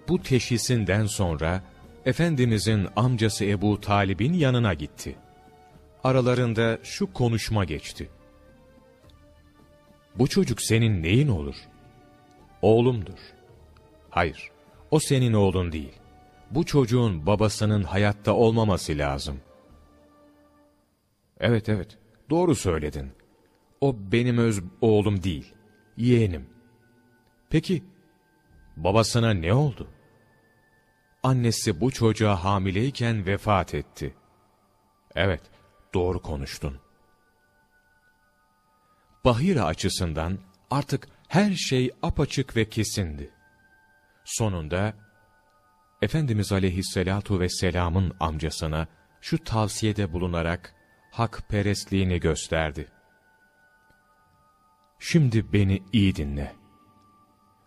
bu teşhisinden sonra Efendimizin amcası Ebu Talib'in yanına gitti. Aralarında şu konuşma geçti. Bu çocuk senin neyin olur? Oğlumdur. Hayır, o senin oğlun değil. Bu çocuğun babasının hayatta olmaması lazım. Evet evet, doğru söyledin. O benim öz oğlum değil, yeğenim. Peki, babasına ne oldu? Annesi bu çocuğa hamileyken vefat etti. Evet, doğru konuştun. Bahira açısından artık her şey apaçık ve kesindi. Sonunda, Efendimiz aleyhissalatu vesselamın amcasına şu tavsiyede bulunarak hakperestliğini gösterdi. Şimdi beni iyi dinle.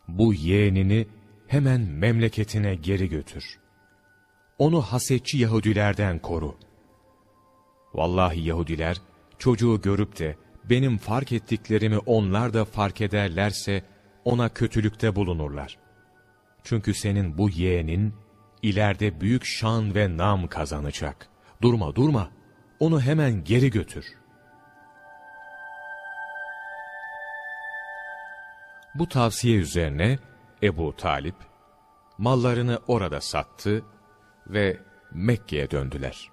Bu yeğenini hemen memleketine geri götür. Onu hasetçi Yahudilerden koru. Vallahi Yahudiler çocuğu görüp de benim fark ettiklerimi onlar da fark ederlerse ona kötülükte bulunurlar. Çünkü senin bu yeğenin ileride büyük şan ve nam kazanacak. Durma durma, onu hemen geri götür. Bu tavsiye üzerine Ebu Talip, mallarını orada sattı ve Mekke'ye döndüler.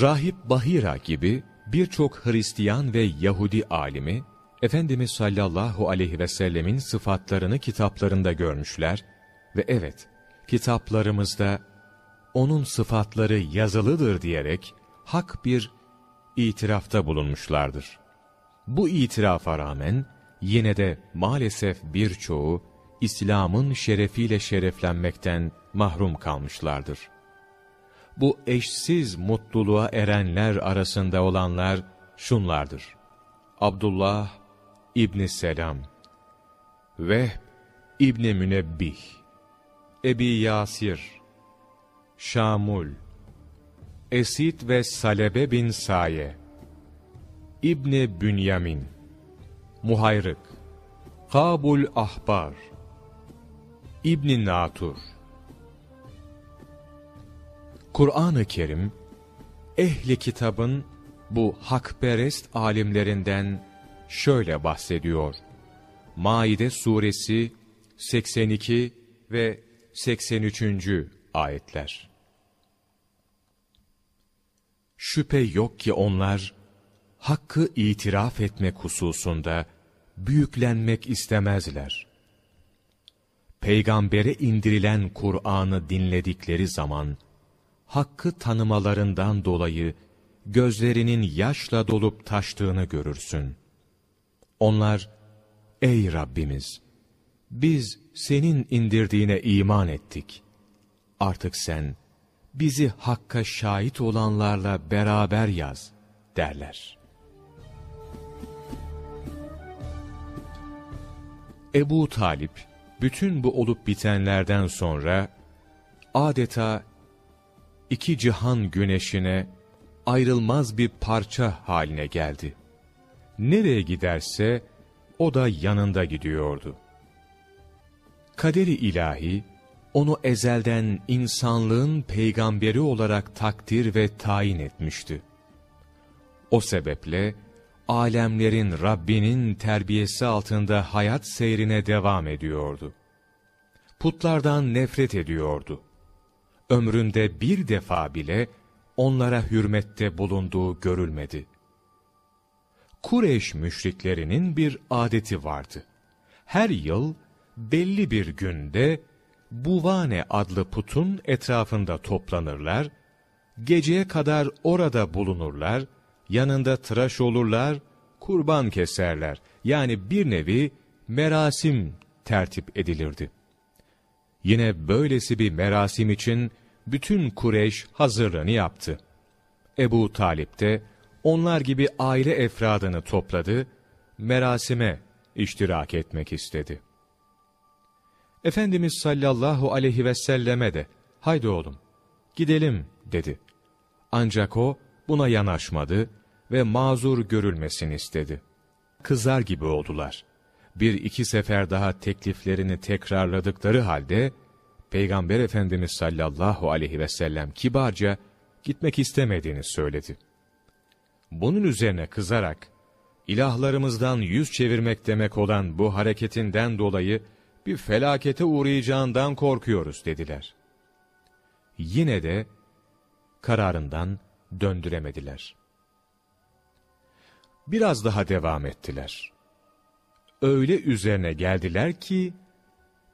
Rahip Bahira gibi birçok Hristiyan ve Yahudi alimi, Efendimiz sallallahu aleyhi ve sellemin sıfatlarını kitaplarında görmüşler ve evet, kitaplarımızda onun sıfatları yazılıdır diyerek hak bir itirafta bulunmuşlardır. Bu itirafa rağmen yine de maalesef birçoğu İslam'ın şerefiyle şereflenmekten mahrum kalmışlardır. Bu eşsiz mutluluğa erenler arasında olanlar şunlardır. Abdullah İbni Selam ve İbni Münebbih Ebi Yasir Şamul Esid ve Salebe bin Saye İbni Bünyamin Muhayrık Kabul Ahbar İbn Natur Kur'an-ı Kerim ehli kitabın bu hakperest alimlerinden şöyle bahsediyor. Maide suresi 82 ve 83. ayetler. Şüphe yok ki onlar hakkı itiraf etmek hususunda büyüklenmek istemezler. Peygambere indirilen Kur'an'ı dinledikleri zaman, hakkı tanımalarından dolayı gözlerinin yaşla dolup taştığını görürsün. Onlar, ey Rabbimiz, biz senin indirdiğine iman ettik. Artık sen, bizi hakka şahit olanlarla beraber yaz, derler. Ebu Talip, bütün bu olup bitenlerden sonra, adeta iki cihan güneşine ayrılmaz bir parça haline geldi. Nereye giderse o da yanında gidiyordu. Kaderi ilahi onu ezelden insanlığın peygamberi olarak takdir ve tayin etmişti. O sebeple alemlerin Rabbinin terbiyesi altında hayat seyrine devam ediyordu. Putlardan nefret ediyordu ömründe bir defa bile onlara hürmette bulunduğu görülmedi. Kureyş müşriklerinin bir adeti vardı. Her yıl belli bir günde Buvane adlı putun etrafında toplanırlar, geceye kadar orada bulunurlar, yanında tıraş olurlar, kurban keserler. Yani bir nevi merasim tertip edilirdi. Yine böylesi bir merasim için bütün Kureyş hazırlığını yaptı. Ebu Talip de onlar gibi aile efradını topladı, merasime iştirak etmek istedi. Efendimiz sallallahu aleyhi ve selleme de, haydi oğlum, gidelim dedi. Ancak o buna yanaşmadı ve mazur görülmesini istedi. Kızar gibi oldular. Bir iki sefer daha tekliflerini tekrarladıkları halde, Peygamber Efendimiz sallallahu aleyhi ve sellem kibarca gitmek istemediğini söyledi. Bunun üzerine kızarak, ilahlarımızdan yüz çevirmek demek olan bu hareketinden dolayı bir felakete uğrayacağından korkuyoruz dediler. Yine de kararından döndüremediler. Biraz daha devam ettiler. Öyle üzerine geldiler ki,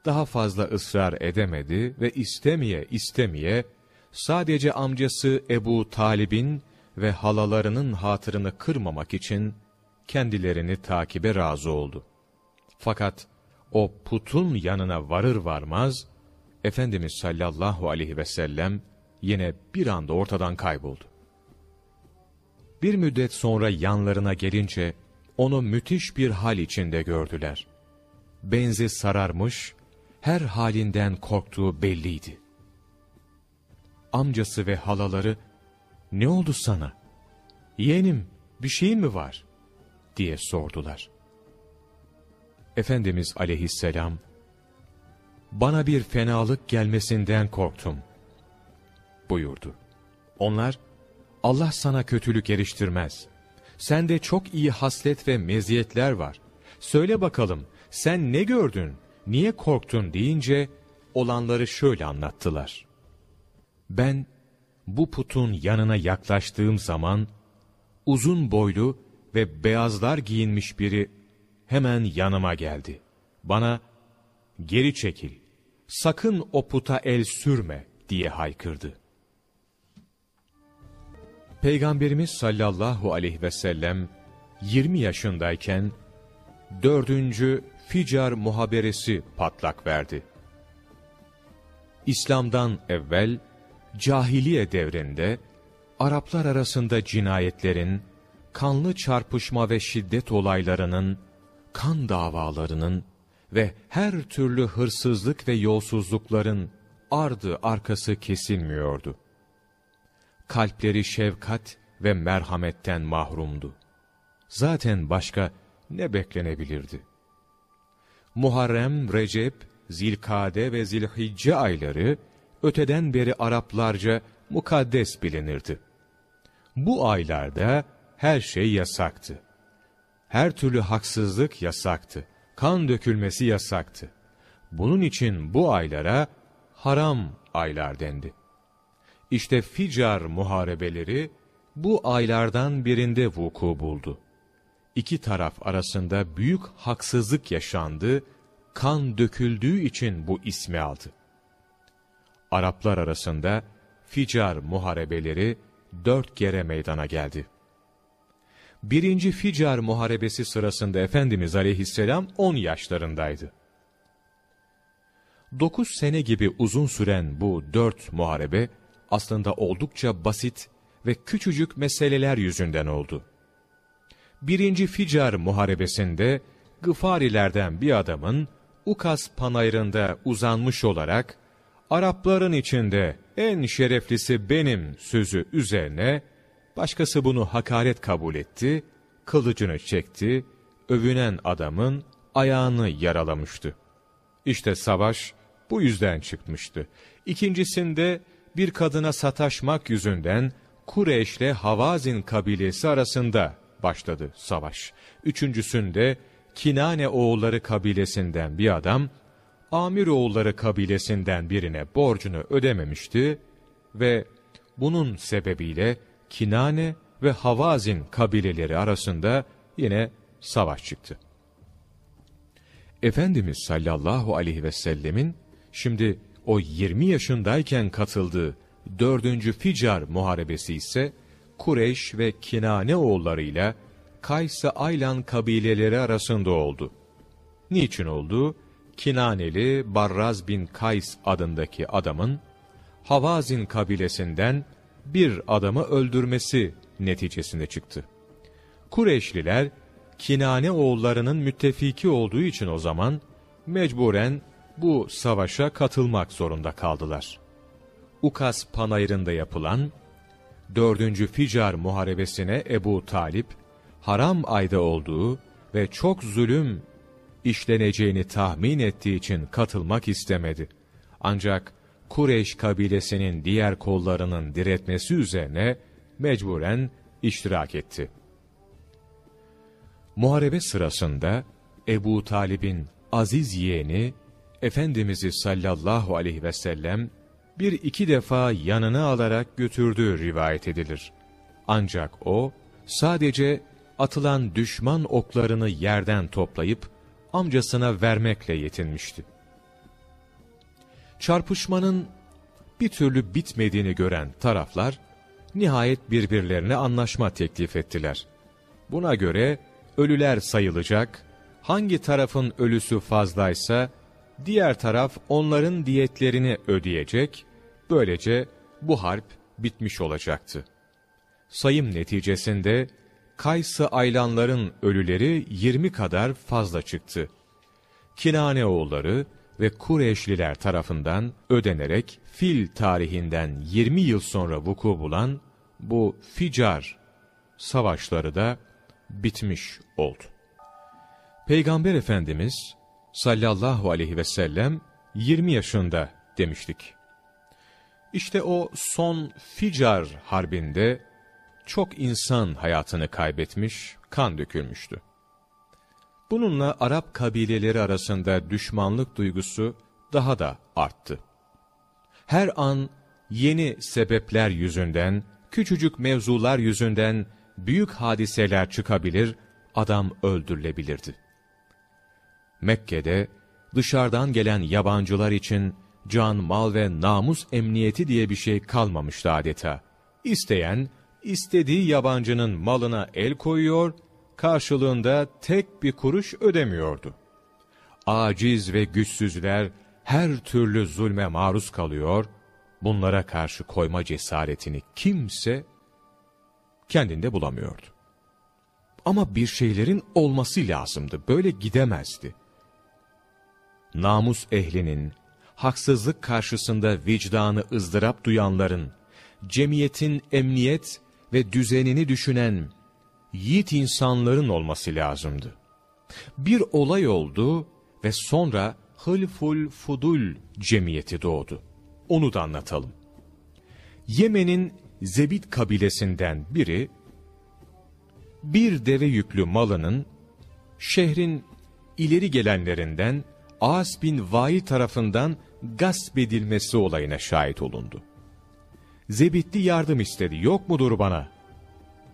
daha fazla ısrar edemedi ve istemeye istemeye, sadece amcası Ebu Talib'in ve halalarının hatırını kırmamak için kendilerini takibe razı oldu. Fakat o putun yanına varır varmaz, Efendimiz sallallahu aleyhi ve sellem yine bir anda ortadan kayboldu. Bir müddet sonra yanlarına gelince, onu müthiş bir hal içinde gördüler. Benzi sararmış, her halinden korktuğu belliydi. Amcası ve halaları, ''Ne oldu sana? Yeğenim, bir şeyin mi var?'' diye sordular. Efendimiz aleyhisselam, ''Bana bir fenalık gelmesinden korktum.'' buyurdu. Onlar, ''Allah sana kötülük eriştirmez. Sende çok iyi haslet ve meziyetler var. Söyle bakalım, sen ne gördün, niye korktun?'' deyince, olanları şöyle anlattılar. Ben, bu putun yanına yaklaştığım zaman, uzun boylu ve beyazlar giyinmiş biri hemen yanıma geldi. Bana, geri çekil, sakın o puta el sürme diye haykırdı. Peygamberimiz sallallahu aleyhi ve sellem 20 yaşındayken dördüncü Ficar muhaberesi patlak verdi. İslam'dan evvel cahiliye devrinde Araplar arasında cinayetlerin, kanlı çarpışma ve şiddet olaylarının, kan davalarının ve her türlü hırsızlık ve yolsuzlukların ardı arkası kesilmiyordu. Kalpleri şefkat ve merhametten mahrumdu. Zaten başka ne beklenebilirdi? Muharrem, Recep, Zilkade ve Zilhicce ayları, öteden beri Araplarca mukaddes bilinirdi. Bu aylarda her şey yasaktı. Her türlü haksızlık yasaktı. Kan dökülmesi yasaktı. Bunun için bu aylara haram aylar dendi. İşte Ficar muharebeleri bu aylardan birinde vuku buldu. İki taraf arasında büyük haksızlık yaşandı, kan döküldüğü için bu ismi aldı. Araplar arasında Ficar muharebeleri dört kere meydana geldi. Birinci Ficar muharebesi sırasında Efendimiz aleyhisselam on yaşlarındaydı. Dokuz sene gibi uzun süren bu dört muharebe aslında oldukça basit ve küçücük meseleler yüzünden oldu. Birinci Ficar muharebesinde Gıfarilerden bir adamın Ukas panayırında uzanmış olarak Arapların içinde en şereflisi benim sözü üzerine, başkası bunu hakaret kabul etti, kılıcını çekti, övünen adamın ayağını yaralamıştı. İşte savaş bu yüzden çıkmıştı. İkincisinde bir kadına sataşmak yüzünden Kureyş'le Havazin kabilesi arasında başladı savaş. Üçüncüsünde Kinane oğulları kabilesinden bir adam Amir oğulları kabilesinden birine borcunu ödememişti ve bunun sebebiyle Kinane ve Havazin kabileleri arasında yine savaş çıktı. Efendimiz sallallahu aleyhi ve sellemin şimdi o 20 yaşındayken katıldığı 4. Ficar muharebesi ise Kureyş ve Kinane oğullarıyla Kaysa Aylan kabileleri arasında oldu. Niçin oldu? Kinaneli Barraz bin Kays adındaki adamın Havazin kabilesinden bir adamı öldürmesi neticesinde çıktı. Kureyşliler Kinane oğullarının müttefiki olduğu için o zaman mecburen bu savaşa katılmak zorunda kaldılar. Ukas panayırında yapılan 4. Ficar muharebesine Ebu Talip, haram ayda olduğu ve çok zulüm işleneceğini tahmin ettiği için katılmak istemedi. Ancak Kureyş kabilesinin diğer kollarının diretmesi üzerine mecburen iştirak etti. Muharebe sırasında Ebu Talib'in aziz yeğeni Efendimiz'i sallallahu aleyhi ve sellem bir iki defa yanına alarak götürdüğü rivayet edilir. Ancak o sadece atılan düşman oklarını yerden toplayıp amcasına vermekle yetinmişti. Çarpışmanın bir türlü bitmediğini gören taraflar nihayet birbirlerine anlaşma teklif ettiler. Buna göre ölüler sayılacak, hangi tarafın ölüsü fazlaysa diğer taraf onların diyetlerini ödeyecek, böylece bu harp bitmiş olacaktı. Sayım neticesinde Kaysı aylanların ölüleri 20 kadar fazla çıktı. Kinane oğulları ve Kureyşliler tarafından ödenerek fil tarihinden 20 yıl sonra vuku bulan bu Ficar savaşları da bitmiş oldu. Peygamber Efendimiz sallallahu aleyhi ve sellem 20 yaşında demiştik. İşte o son Ficar harbinde çok insan hayatını kaybetmiş, kan dökülmüştü. Bununla Arap kabileleri arasında düşmanlık duygusu daha da arttı. Her an yeni sebepler yüzünden, küçücük mevzular yüzünden büyük hadiseler çıkabilir, adam öldürülebilirdi. Mekke'de dışarıdan gelen yabancılar için can, mal ve namus emniyeti diye bir şey kalmamıştı adeta. İsteyen, istediği yabancının malına el koyuyor, karşılığında tek bir kuruş ödemiyordu. Aciz ve güçsüzler her türlü zulme maruz kalıyor, bunlara karşı koyma cesaretini kimse kendinde bulamıyordu. Ama bir şeylerin olması lazımdı, böyle gidemezdi. Namus ehlinin, haksızlık karşısında vicdanı ızdırap duyanların, cemiyetin emniyet ve düzenini düşünen yiğit insanların olması lazımdı. Bir olay oldu ve sonra Hılful Fudul cemiyeti doğdu. Onu da anlatalım. Yemen'in Zebit kabilesinden biri, bir deve yüklü malının şehrin ileri gelenlerinden As bin Vail tarafından gasp edilmesi olayına şahit olundu. Zebitli yardım istedi. Yok mudur bana?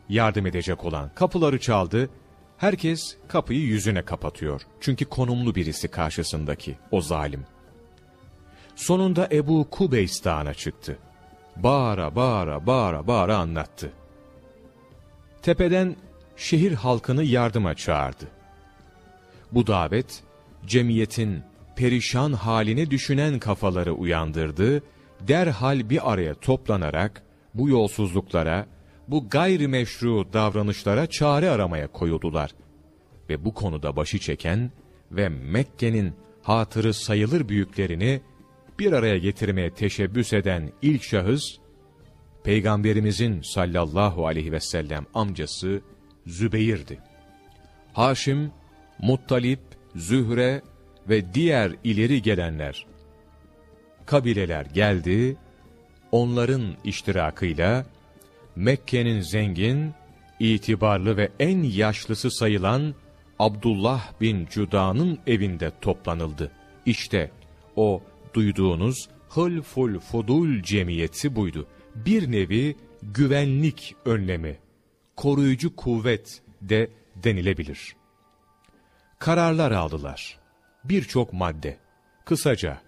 Yardım edecek olan kapıları çaldı. Herkes kapıyı yüzüne kapatıyor. Çünkü konumlu birisi karşısındaki o zalim. Sonunda Ebu Kubeys dağına çıktı. Bağıra bağıra bağıra bağıra anlattı. Tepeden şehir halkını yardıma çağırdı. Bu davet cemiyetin perişan halini düşünen kafaları uyandırdı derhal bir araya toplanarak bu yolsuzluklara, bu gayrimeşru davranışlara çare aramaya koyuldular. Ve bu konuda başı çeken ve Mekke'nin hatırı sayılır büyüklerini bir araya getirmeye teşebbüs eden ilk şahıs, Peygamberimizin sallallahu aleyhi ve sellem amcası Zübeyir'di. Haşim, Muttalip, Zühre ve diğer ileri gelenler kabileler geldi, onların iştirakıyla Mekke'nin zengin, itibarlı ve en yaşlısı sayılan Abdullah bin Cuda'nın evinde toplanıldı. İşte o duyduğunuz Hılful Fudul cemiyeti buydu. Bir nevi güvenlik önlemi, koruyucu kuvvet de denilebilir. Kararlar aldılar. Birçok madde. Kısaca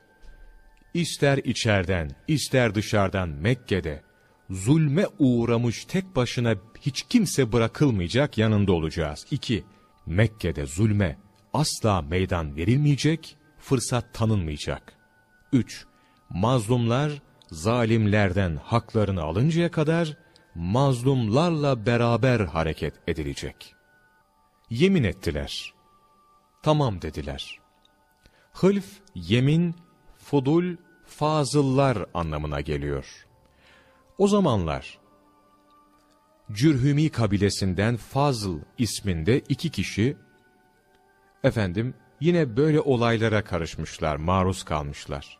ister içerden, ister dışarıdan Mekke'de, zulme uğramış tek başına hiç kimse bırakılmayacak yanında olacağız. 2. Mekke'de zulme asla meydan verilmeyecek, fırsat tanınmayacak. 3. Mazlumlar zalimlerden haklarını alıncaya kadar mazlumlarla beraber hareket edilecek. Yemin ettiler. Tamam dediler. Hılf, yemin, fudul, fazıllar anlamına geliyor. O zamanlar Cürhümi kabilesinden Fazıl isminde iki kişi efendim yine böyle olaylara karışmışlar, maruz kalmışlar.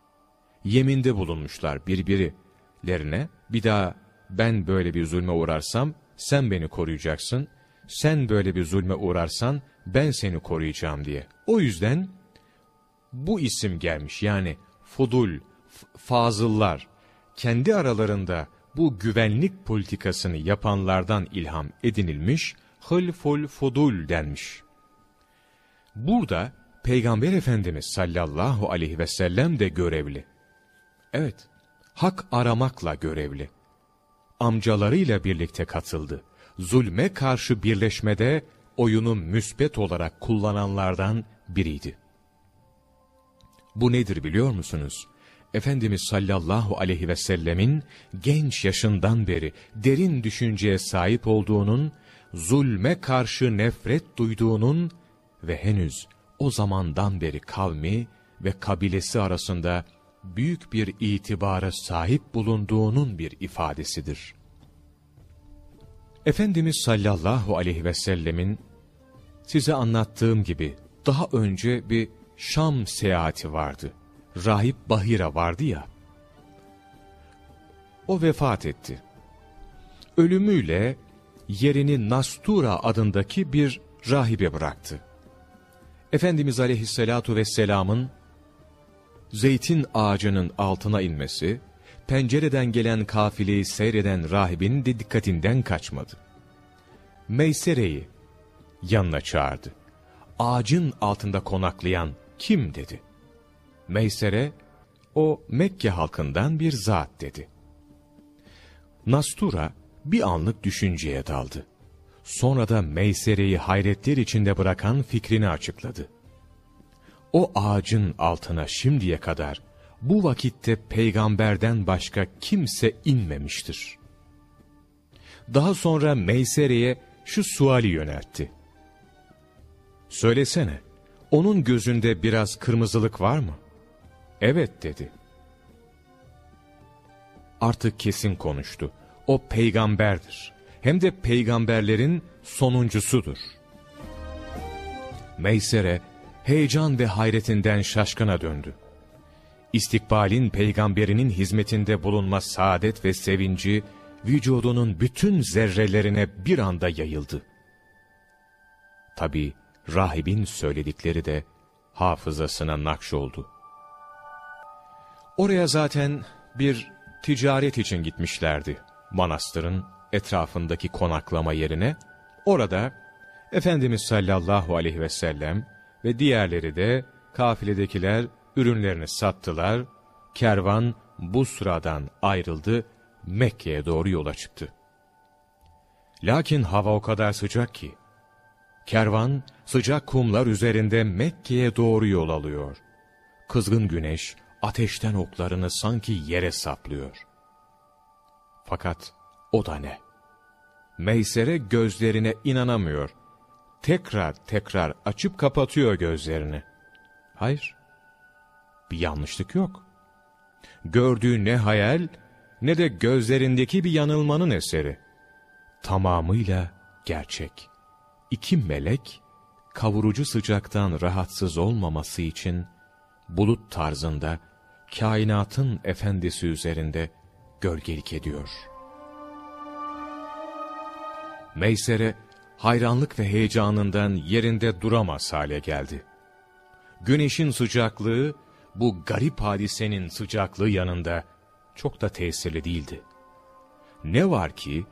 Yeminde bulunmuşlar birbirilerine. Bir daha ben böyle bir zulme uğrarsam sen beni koruyacaksın. Sen böyle bir zulme uğrarsan ben seni koruyacağım diye. O yüzden bu isim gelmiş yani Fudul, Fazıllar kendi aralarında bu güvenlik politikasını yapanlardan ilham edinilmiş, hılful fudul denmiş. Burada Peygamber Efendimiz sallallahu aleyhi ve sellem de görevli. Evet, hak aramakla görevli. Amcalarıyla birlikte katıldı. Zulme karşı birleşmede oyunu müsbet olarak kullananlardan biriydi. Bu nedir biliyor musunuz? Efendimiz sallallahu aleyhi ve sellemin genç yaşından beri derin düşünceye sahip olduğunun, zulme karşı nefret duyduğunun ve henüz o zamandan beri kavmi ve kabilesi arasında büyük bir itibara sahip bulunduğunun bir ifadesidir. Efendimiz sallallahu aleyhi ve sellemin size anlattığım gibi daha önce bir Şam seyahati vardı rahip Bahira vardı ya, o vefat etti. Ölümüyle yerini Nastura adındaki bir rahibe bıraktı. Efendimiz aleyhissalatu vesselamın zeytin ağacının altına inmesi, pencereden gelen kafileyi seyreden rahibin de dikkatinden kaçmadı. Meysere'yi yanına çağırdı. Ağacın altında konaklayan kim dedi. Meysere, o Mekke halkından bir zat dedi. Nastura bir anlık düşünceye daldı. Sonra da Meysere'yi hayretler içinde bırakan fikrini açıkladı. O ağacın altına şimdiye kadar bu vakitte peygamberden başka kimse inmemiştir. Daha sonra Meysere'ye şu suali yöneltti. Söylesene, onun gözünde biraz kırmızılık var mı? Evet dedi. Artık kesin konuştu. O peygamberdir. Hem de peygamberlerin sonuncusudur. Meysere heyecan ve hayretinden şaşkına döndü. İstikbalin peygamberinin hizmetinde bulunma saadet ve sevinci vücudunun bütün zerrelerine bir anda yayıldı. Tabi rahibin söyledikleri de hafızasına nakş oldu. Oraya zaten bir ticaret için gitmişlerdi manastırın etrafındaki konaklama yerine. Orada Efendimiz sallallahu aleyhi ve sellem ve diğerleri de kafiledekiler ürünlerini sattılar. Kervan bu sıradan ayrıldı, Mekke'ye doğru yola çıktı. Lakin hava o kadar sıcak ki, kervan sıcak kumlar üzerinde Mekke'ye doğru yol alıyor. Kızgın güneş ateşten oklarını sanki yere saplıyor. Fakat o da ne? Meysere gözlerine inanamıyor. Tekrar tekrar açıp kapatıyor gözlerini. Hayır, bir yanlışlık yok. Gördüğü ne hayal ne de gözlerindeki bir yanılmanın eseri. Tamamıyla gerçek. İki melek, kavurucu sıcaktan rahatsız olmaması için bulut tarzında kainatın efendisi üzerinde gölgelik ediyor. Meysere, hayranlık ve heyecanından yerinde duramaz hale geldi. Güneşin sıcaklığı, bu garip hadisenin sıcaklığı yanında çok da tesirli değildi. Ne var ki,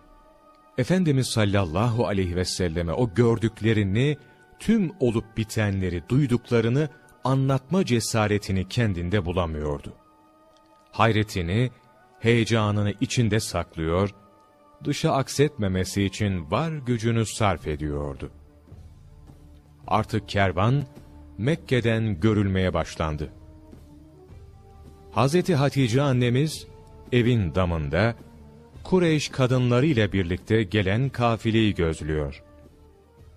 Efendimiz sallallahu aleyhi ve selleme o gördüklerini, tüm olup bitenleri duyduklarını anlatma cesaretini kendinde bulamıyordu. Hayretini, heyecanını içinde saklıyor, dışa aksetmemesi için var gücünü sarf ediyordu. Artık kervan, Mekke'den görülmeye başlandı. Hazreti Hatice annemiz evin damında Kureyş kadınları ile birlikte gelen kafileyi gözlüyor.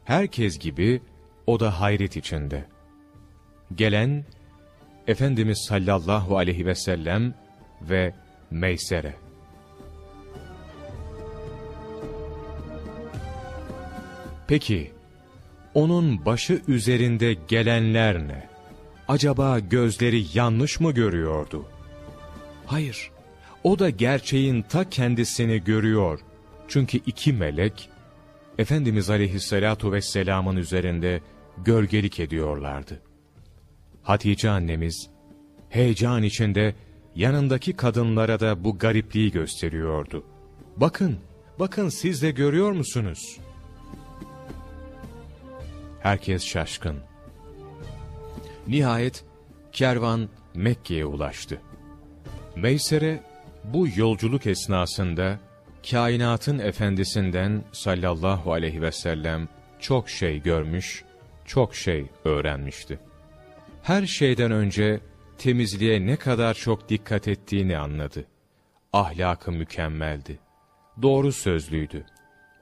Herkes gibi o da hayret içinde. Gelen Efendimiz sallallahu aleyhi ve sellem ve Meysere. Peki, onun başı üzerinde gelenler ne? Acaba gözleri yanlış mı görüyordu? Hayır, o da gerçeğin ta kendisini görüyor. Çünkü iki melek, Efendimiz aleyhissalatu vesselamın üzerinde gölgelik ediyorlardı. Hatice annemiz, heyecan içinde yanındaki kadınlara da bu garipliği gösteriyordu. Bakın, bakın siz de görüyor musunuz? Herkes şaşkın. Nihayet kervan Mekke'ye ulaştı. Meysere bu yolculuk esnasında kainatın efendisinden sallallahu aleyhi ve sellem çok şey görmüş, çok şey öğrenmişti. Her şeyden önce temizliğe ne kadar çok dikkat ettiğini anladı. Ahlakı mükemmeldi. Doğru sözlüydü.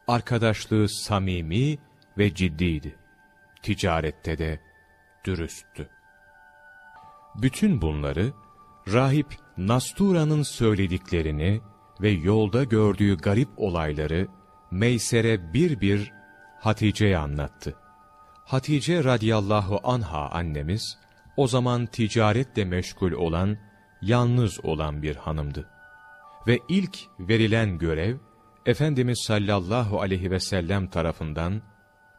Arkadaşlığı samimi ve ciddiydi. Ticarette de dürüsttü. Bütün bunları rahip Nastura'nın söylediklerini ve yolda gördüğü garip olayları Meyser'e bir bir Hatice'ye anlattı. Hatice radiyallahu anha annemiz, o zaman ticaretle meşgul olan, yalnız olan bir hanımdı. Ve ilk verilen görev, Efendimiz sallallahu aleyhi ve sellem tarafından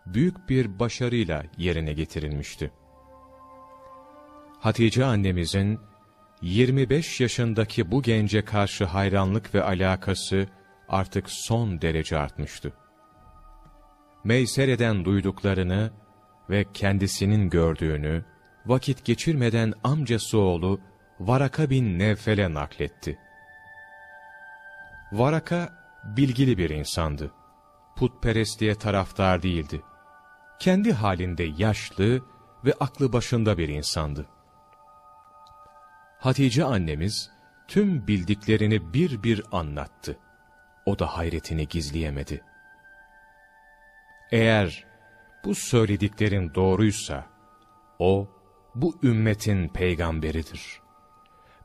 büyük bir başarıyla yerine getirilmişti. Hatice annemizin 25 yaşındaki bu gence karşı hayranlık ve alakası artık son derece artmıştı. Meysere'den duyduklarını ve kendisinin gördüğünü vakit geçirmeden amcası oğlu Varaka bin Nevfel'e nakletti. Varaka bilgili bir insandı. Putperestliğe taraftar değildi. Kendi halinde yaşlı ve aklı başında bir insandı. Hatice annemiz tüm bildiklerini bir bir anlattı. O da hayretini gizleyemedi. Eğer bu söylediklerin doğruysa, o bu ümmetin peygamberidir.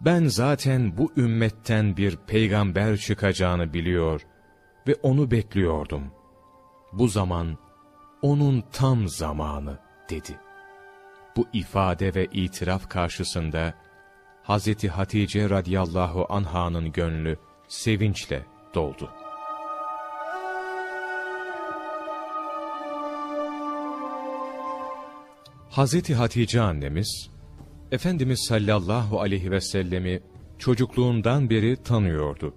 Ben zaten bu ümmetten bir peygamber çıkacağını biliyor ve onu bekliyordum. Bu zaman onun tam zamanı dedi. Bu ifade ve itiraf karşısında Hazreti Hatice radıyallahu anha'nın gönlü sevinçle doldu. Hazreti Hatice annemiz, Efendimiz sallallahu aleyhi ve sellemi çocukluğundan beri tanıyordu.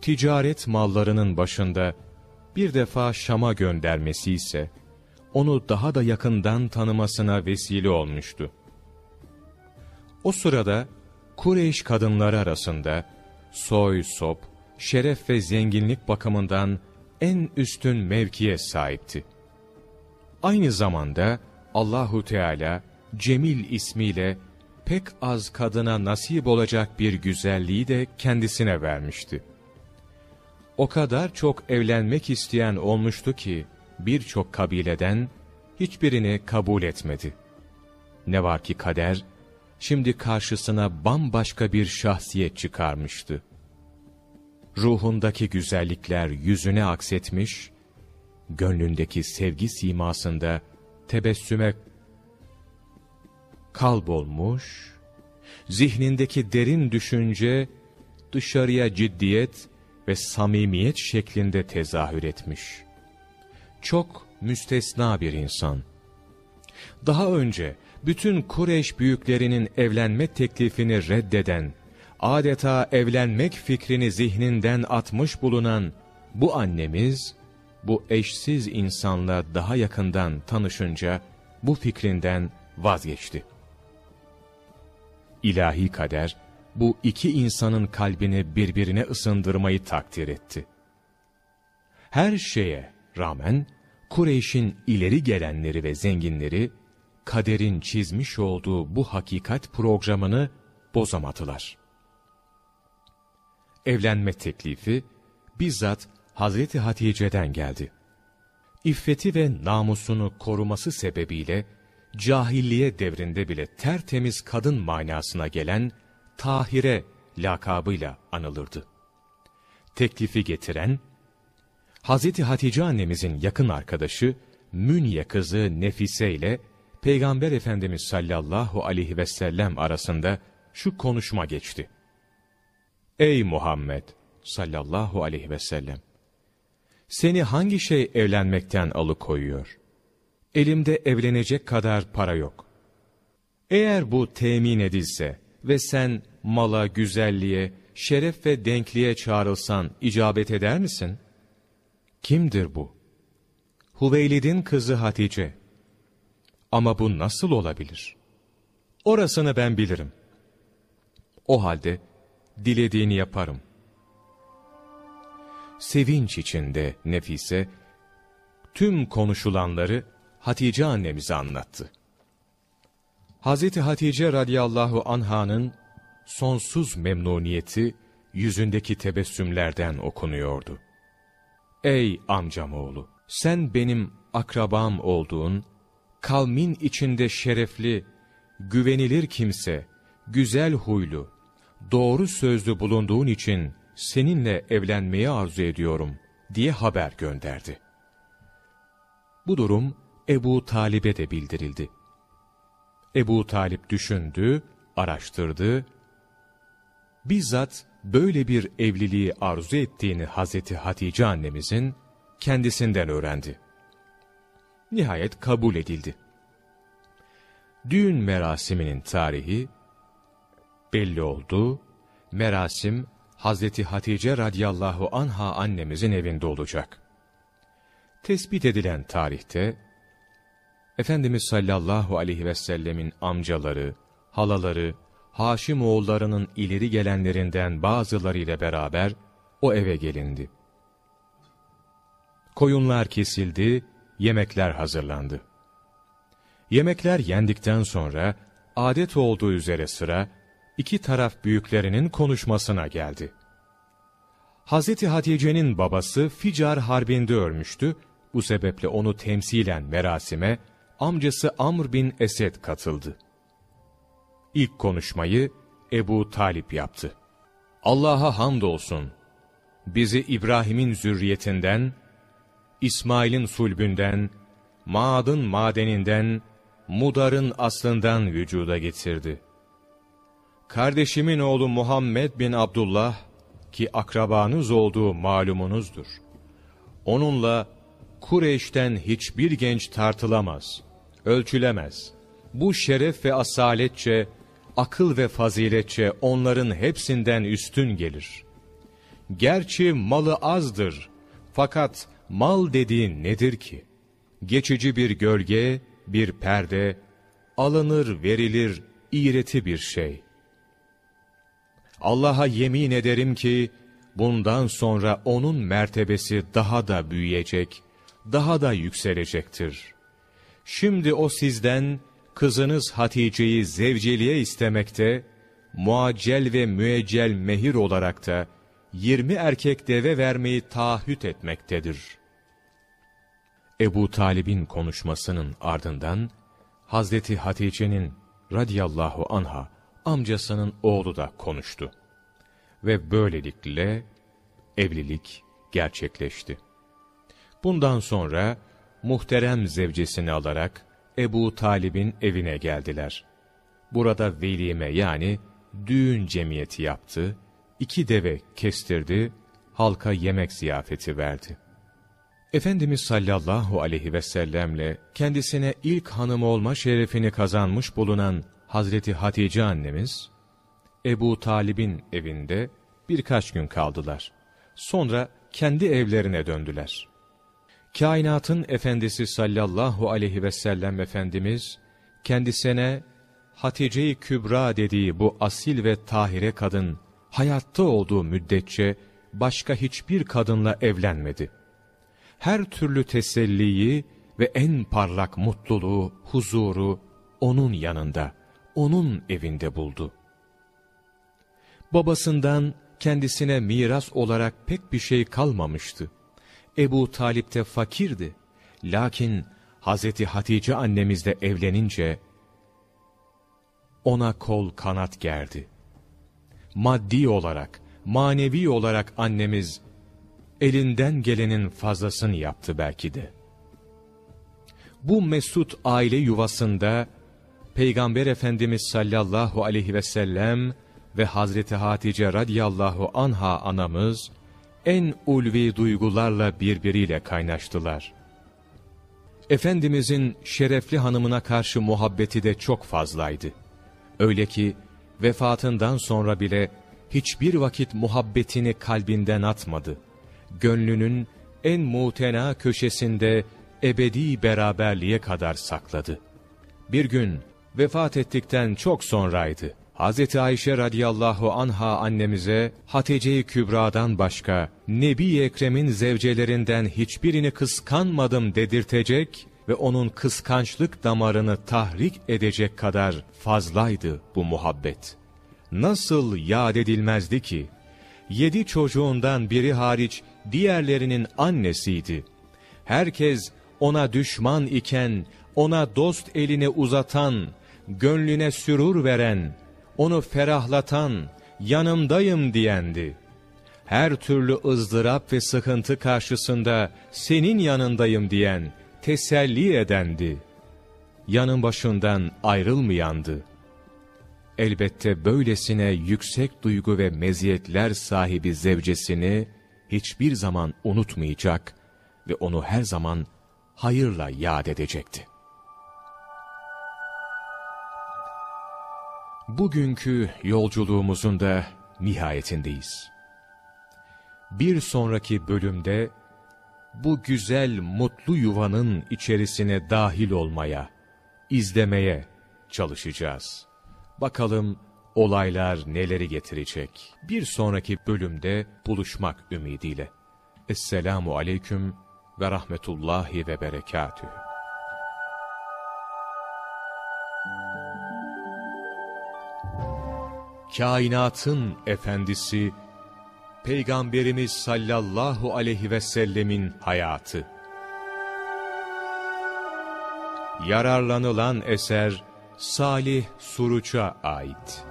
Ticaret mallarının başında bir defa Şam'a göndermesi ise, onu daha da yakından tanımasına vesile olmuştu. O sırada Kureyş kadınları arasında soy, sop, şeref ve zenginlik bakımından en üstün mevkiye sahipti. Aynı zamanda Allahu Teala Cemil ismiyle pek az kadına nasip olacak bir güzelliği de kendisine vermişti. O kadar çok evlenmek isteyen olmuştu ki birçok kabileden hiçbirini kabul etmedi. Ne var ki kader şimdi karşısına bambaşka bir şahsiyet çıkarmıştı. Ruhundaki güzellikler yüzüne aksetmiş, gönlündeki sevgi simasında tebessüme kalbolmuş, zihnindeki derin düşünce dışarıya ciddiyet ve samimiyet şeklinde tezahür etmiş. Çok müstesna bir insan. Daha önce bütün Kureyş büyüklerinin evlenme teklifini reddeden, adeta evlenmek fikrini zihninden atmış bulunan bu annemiz, bu eşsiz insanla daha yakından tanışınca bu fikrinden vazgeçti. İlahi kader, bu iki insanın kalbini birbirine ısındırmayı takdir etti. Her şeye rağmen Kureyş'in ileri gelenleri ve zenginleri, kaderin çizmiş olduğu bu hakikat programını bozamadılar. Evlenme teklifi bizzat Hazreti Hatice'den geldi. İffeti ve namusunu koruması sebebiyle cahilliye devrinde bile tertemiz kadın manasına gelen Tahire lakabıyla anılırdı. Teklifi getiren, Hazreti Hatice annemizin yakın arkadaşı Münye kızı Nefise ile Peygamber Efendimiz sallallahu aleyhi ve sellem arasında şu konuşma geçti. Ey Muhammed sallallahu aleyhi ve sellem! Seni hangi şey evlenmekten alıkoyuyor? Elimde evlenecek kadar para yok. Eğer bu temin edilse ve sen mala, güzelliğe, şeref ve denkliğe çağrılsan icabet eder misin? Kimdir bu? Huveylid'in kızı Hatice. Ama bu nasıl olabilir? Orasını ben bilirim. O halde dilediğini yaparım. Sevinç içinde Nefise, tüm konuşulanları Hatice annemize anlattı. Hazreti Hatice radıyallahu anhanın sonsuz memnuniyeti yüzündeki tebessümlerden okunuyordu. Ey amcam oğlu! Sen benim akrabam olduğun, kavmin içinde şerefli, güvenilir kimse, güzel huylu, doğru sözlü bulunduğun için seninle evlenmeyi arzu ediyorum diye haber gönderdi. Bu durum Ebu Talib'e de bildirildi. Ebu Talip düşündü, araştırdı, bizzat böyle bir evliliği arzu ettiğini Hazreti Hatice annemizin kendisinden öğrendi. Nihayet kabul edildi. Düğün merasiminin tarihi belli oldu. Merasim Hazreti Hatice radıyallahu anha annemizin evinde olacak. Tespit edilen tarihte Efendimiz sallallahu aleyhi ve sellemin amcaları, halaları, Haşim oğullarının ileri gelenlerinden bazılarıyla beraber o eve gelindi. Koyunlar kesildi, yemekler hazırlandı. Yemekler yendikten sonra adet olduğu üzere sıra iki taraf büyüklerinin konuşmasına geldi. Hazreti Hatice'nin babası Ficar Harbi'nde ölmüştü. Bu sebeple onu temsilen merasime amcası Amr bin Esed katıldı. İlk konuşmayı Ebu Talip yaptı. Allah'a hamdolsun. Bizi İbrahim'in zürriyetinden, İsmail'in sulbünden, Maad'ın madeninden, Mudar'ın aslından vücuda getirdi. Kardeşimin oğlu Muhammed bin Abdullah, ki akrabanız olduğu malumunuzdur. Onunla Kureyş'ten hiçbir genç tartılamaz, ölçülemez. Bu şeref ve asaletçe akıl ve faziletçe onların hepsinden üstün gelir. Gerçi malı azdır, fakat mal dediğin nedir ki? Geçici bir gölge, bir perde, alınır verilir iğreti bir şey. Allah'a yemin ederim ki, bundan sonra onun mertebesi daha da büyüyecek, daha da yükselecektir. Şimdi o sizden, kızınız Hatice'yi zevceliğe istemekte, muaccel ve müeccel mehir olarak da yirmi erkek deve vermeyi taahhüt etmektedir. Ebu Talib'in konuşmasının ardından, Hazreti Hatice'nin radiyallahu anha amcasının oğlu da konuştu. Ve böylelikle evlilik gerçekleşti. Bundan sonra muhterem zevcesini alarak Ebu Talib'in evine geldiler. Burada velime yani düğün cemiyeti yaptı, iki deve kestirdi, halka yemek ziyafeti verdi. Efendimiz sallallahu aleyhi ve sellemle kendisine ilk hanım olma şerefini kazanmış bulunan Hazreti Hatice annemiz, Ebu Talib'in evinde birkaç gün kaldılar. Sonra kendi evlerine döndüler. Kainatın efendisi sallallahu aleyhi ve sellem Efendimiz, kendisine Hatice-i Kübra dediği bu asil ve tahire kadın, hayatta olduğu müddetçe başka hiçbir kadınla evlenmedi. Her türlü teselliyi ve en parlak mutluluğu, huzuru, onun yanında, onun evinde buldu. Babasından kendisine miras olarak pek bir şey kalmamıştı. Ebu Talip de fakirdi. Lakin Hazreti Hatice annemizle evlenince ona kol kanat gerdi. Maddi olarak, manevi olarak annemiz elinden gelenin fazlasını yaptı belki de. Bu mesut aile yuvasında Peygamber Efendimiz sallallahu aleyhi ve sellem ve Hazreti Hatice radiyallahu anha anamız en ulvi duygularla birbiriyle kaynaştılar. Efendimizin şerefli hanımına karşı muhabbeti de çok fazlaydı. Öyle ki vefatından sonra bile hiçbir vakit muhabbetini kalbinden atmadı. Gönlünün en mutena köşesinde ebedi beraberliğe kadar sakladı. Bir gün vefat ettikten çok sonraydı. Hz. Ayşe radıyallahu anha annemize Hatice-i Kübra'dan başka Nebi Ekrem'in zevcelerinden hiçbirini kıskanmadım dedirtecek ve onun kıskançlık damarını tahrik edecek kadar fazlaydı bu muhabbet. Nasıl yad edilmezdi ki? Yedi çocuğundan biri hariç diğerlerinin annesiydi. Herkes ona düşman iken, ona dost elini uzatan, gönlüne sürur veren, onu ferahlatan, yanımdayım diyendi. Her türlü ızdırap ve sıkıntı karşısında senin yanındayım diyen, teselli edendi. Yanın başından ayrılmayandı. Elbette böylesine yüksek duygu ve meziyetler sahibi zevcesini hiçbir zaman unutmayacak ve onu her zaman hayırla yad edecekti. Bugünkü yolculuğumuzun da nihayetindeyiz. Bir sonraki bölümde bu güzel mutlu yuvanın içerisine dahil olmaya, izlemeye çalışacağız. Bakalım olaylar neleri getirecek. Bir sonraki bölümde buluşmak ümidiyle. Esselamu aleyküm ve rahmetullahi ve berekatühü. kainatın efendisi, Peygamberimiz sallallahu aleyhi ve sellemin hayatı. Yararlanılan eser Salih Suruç'a ait.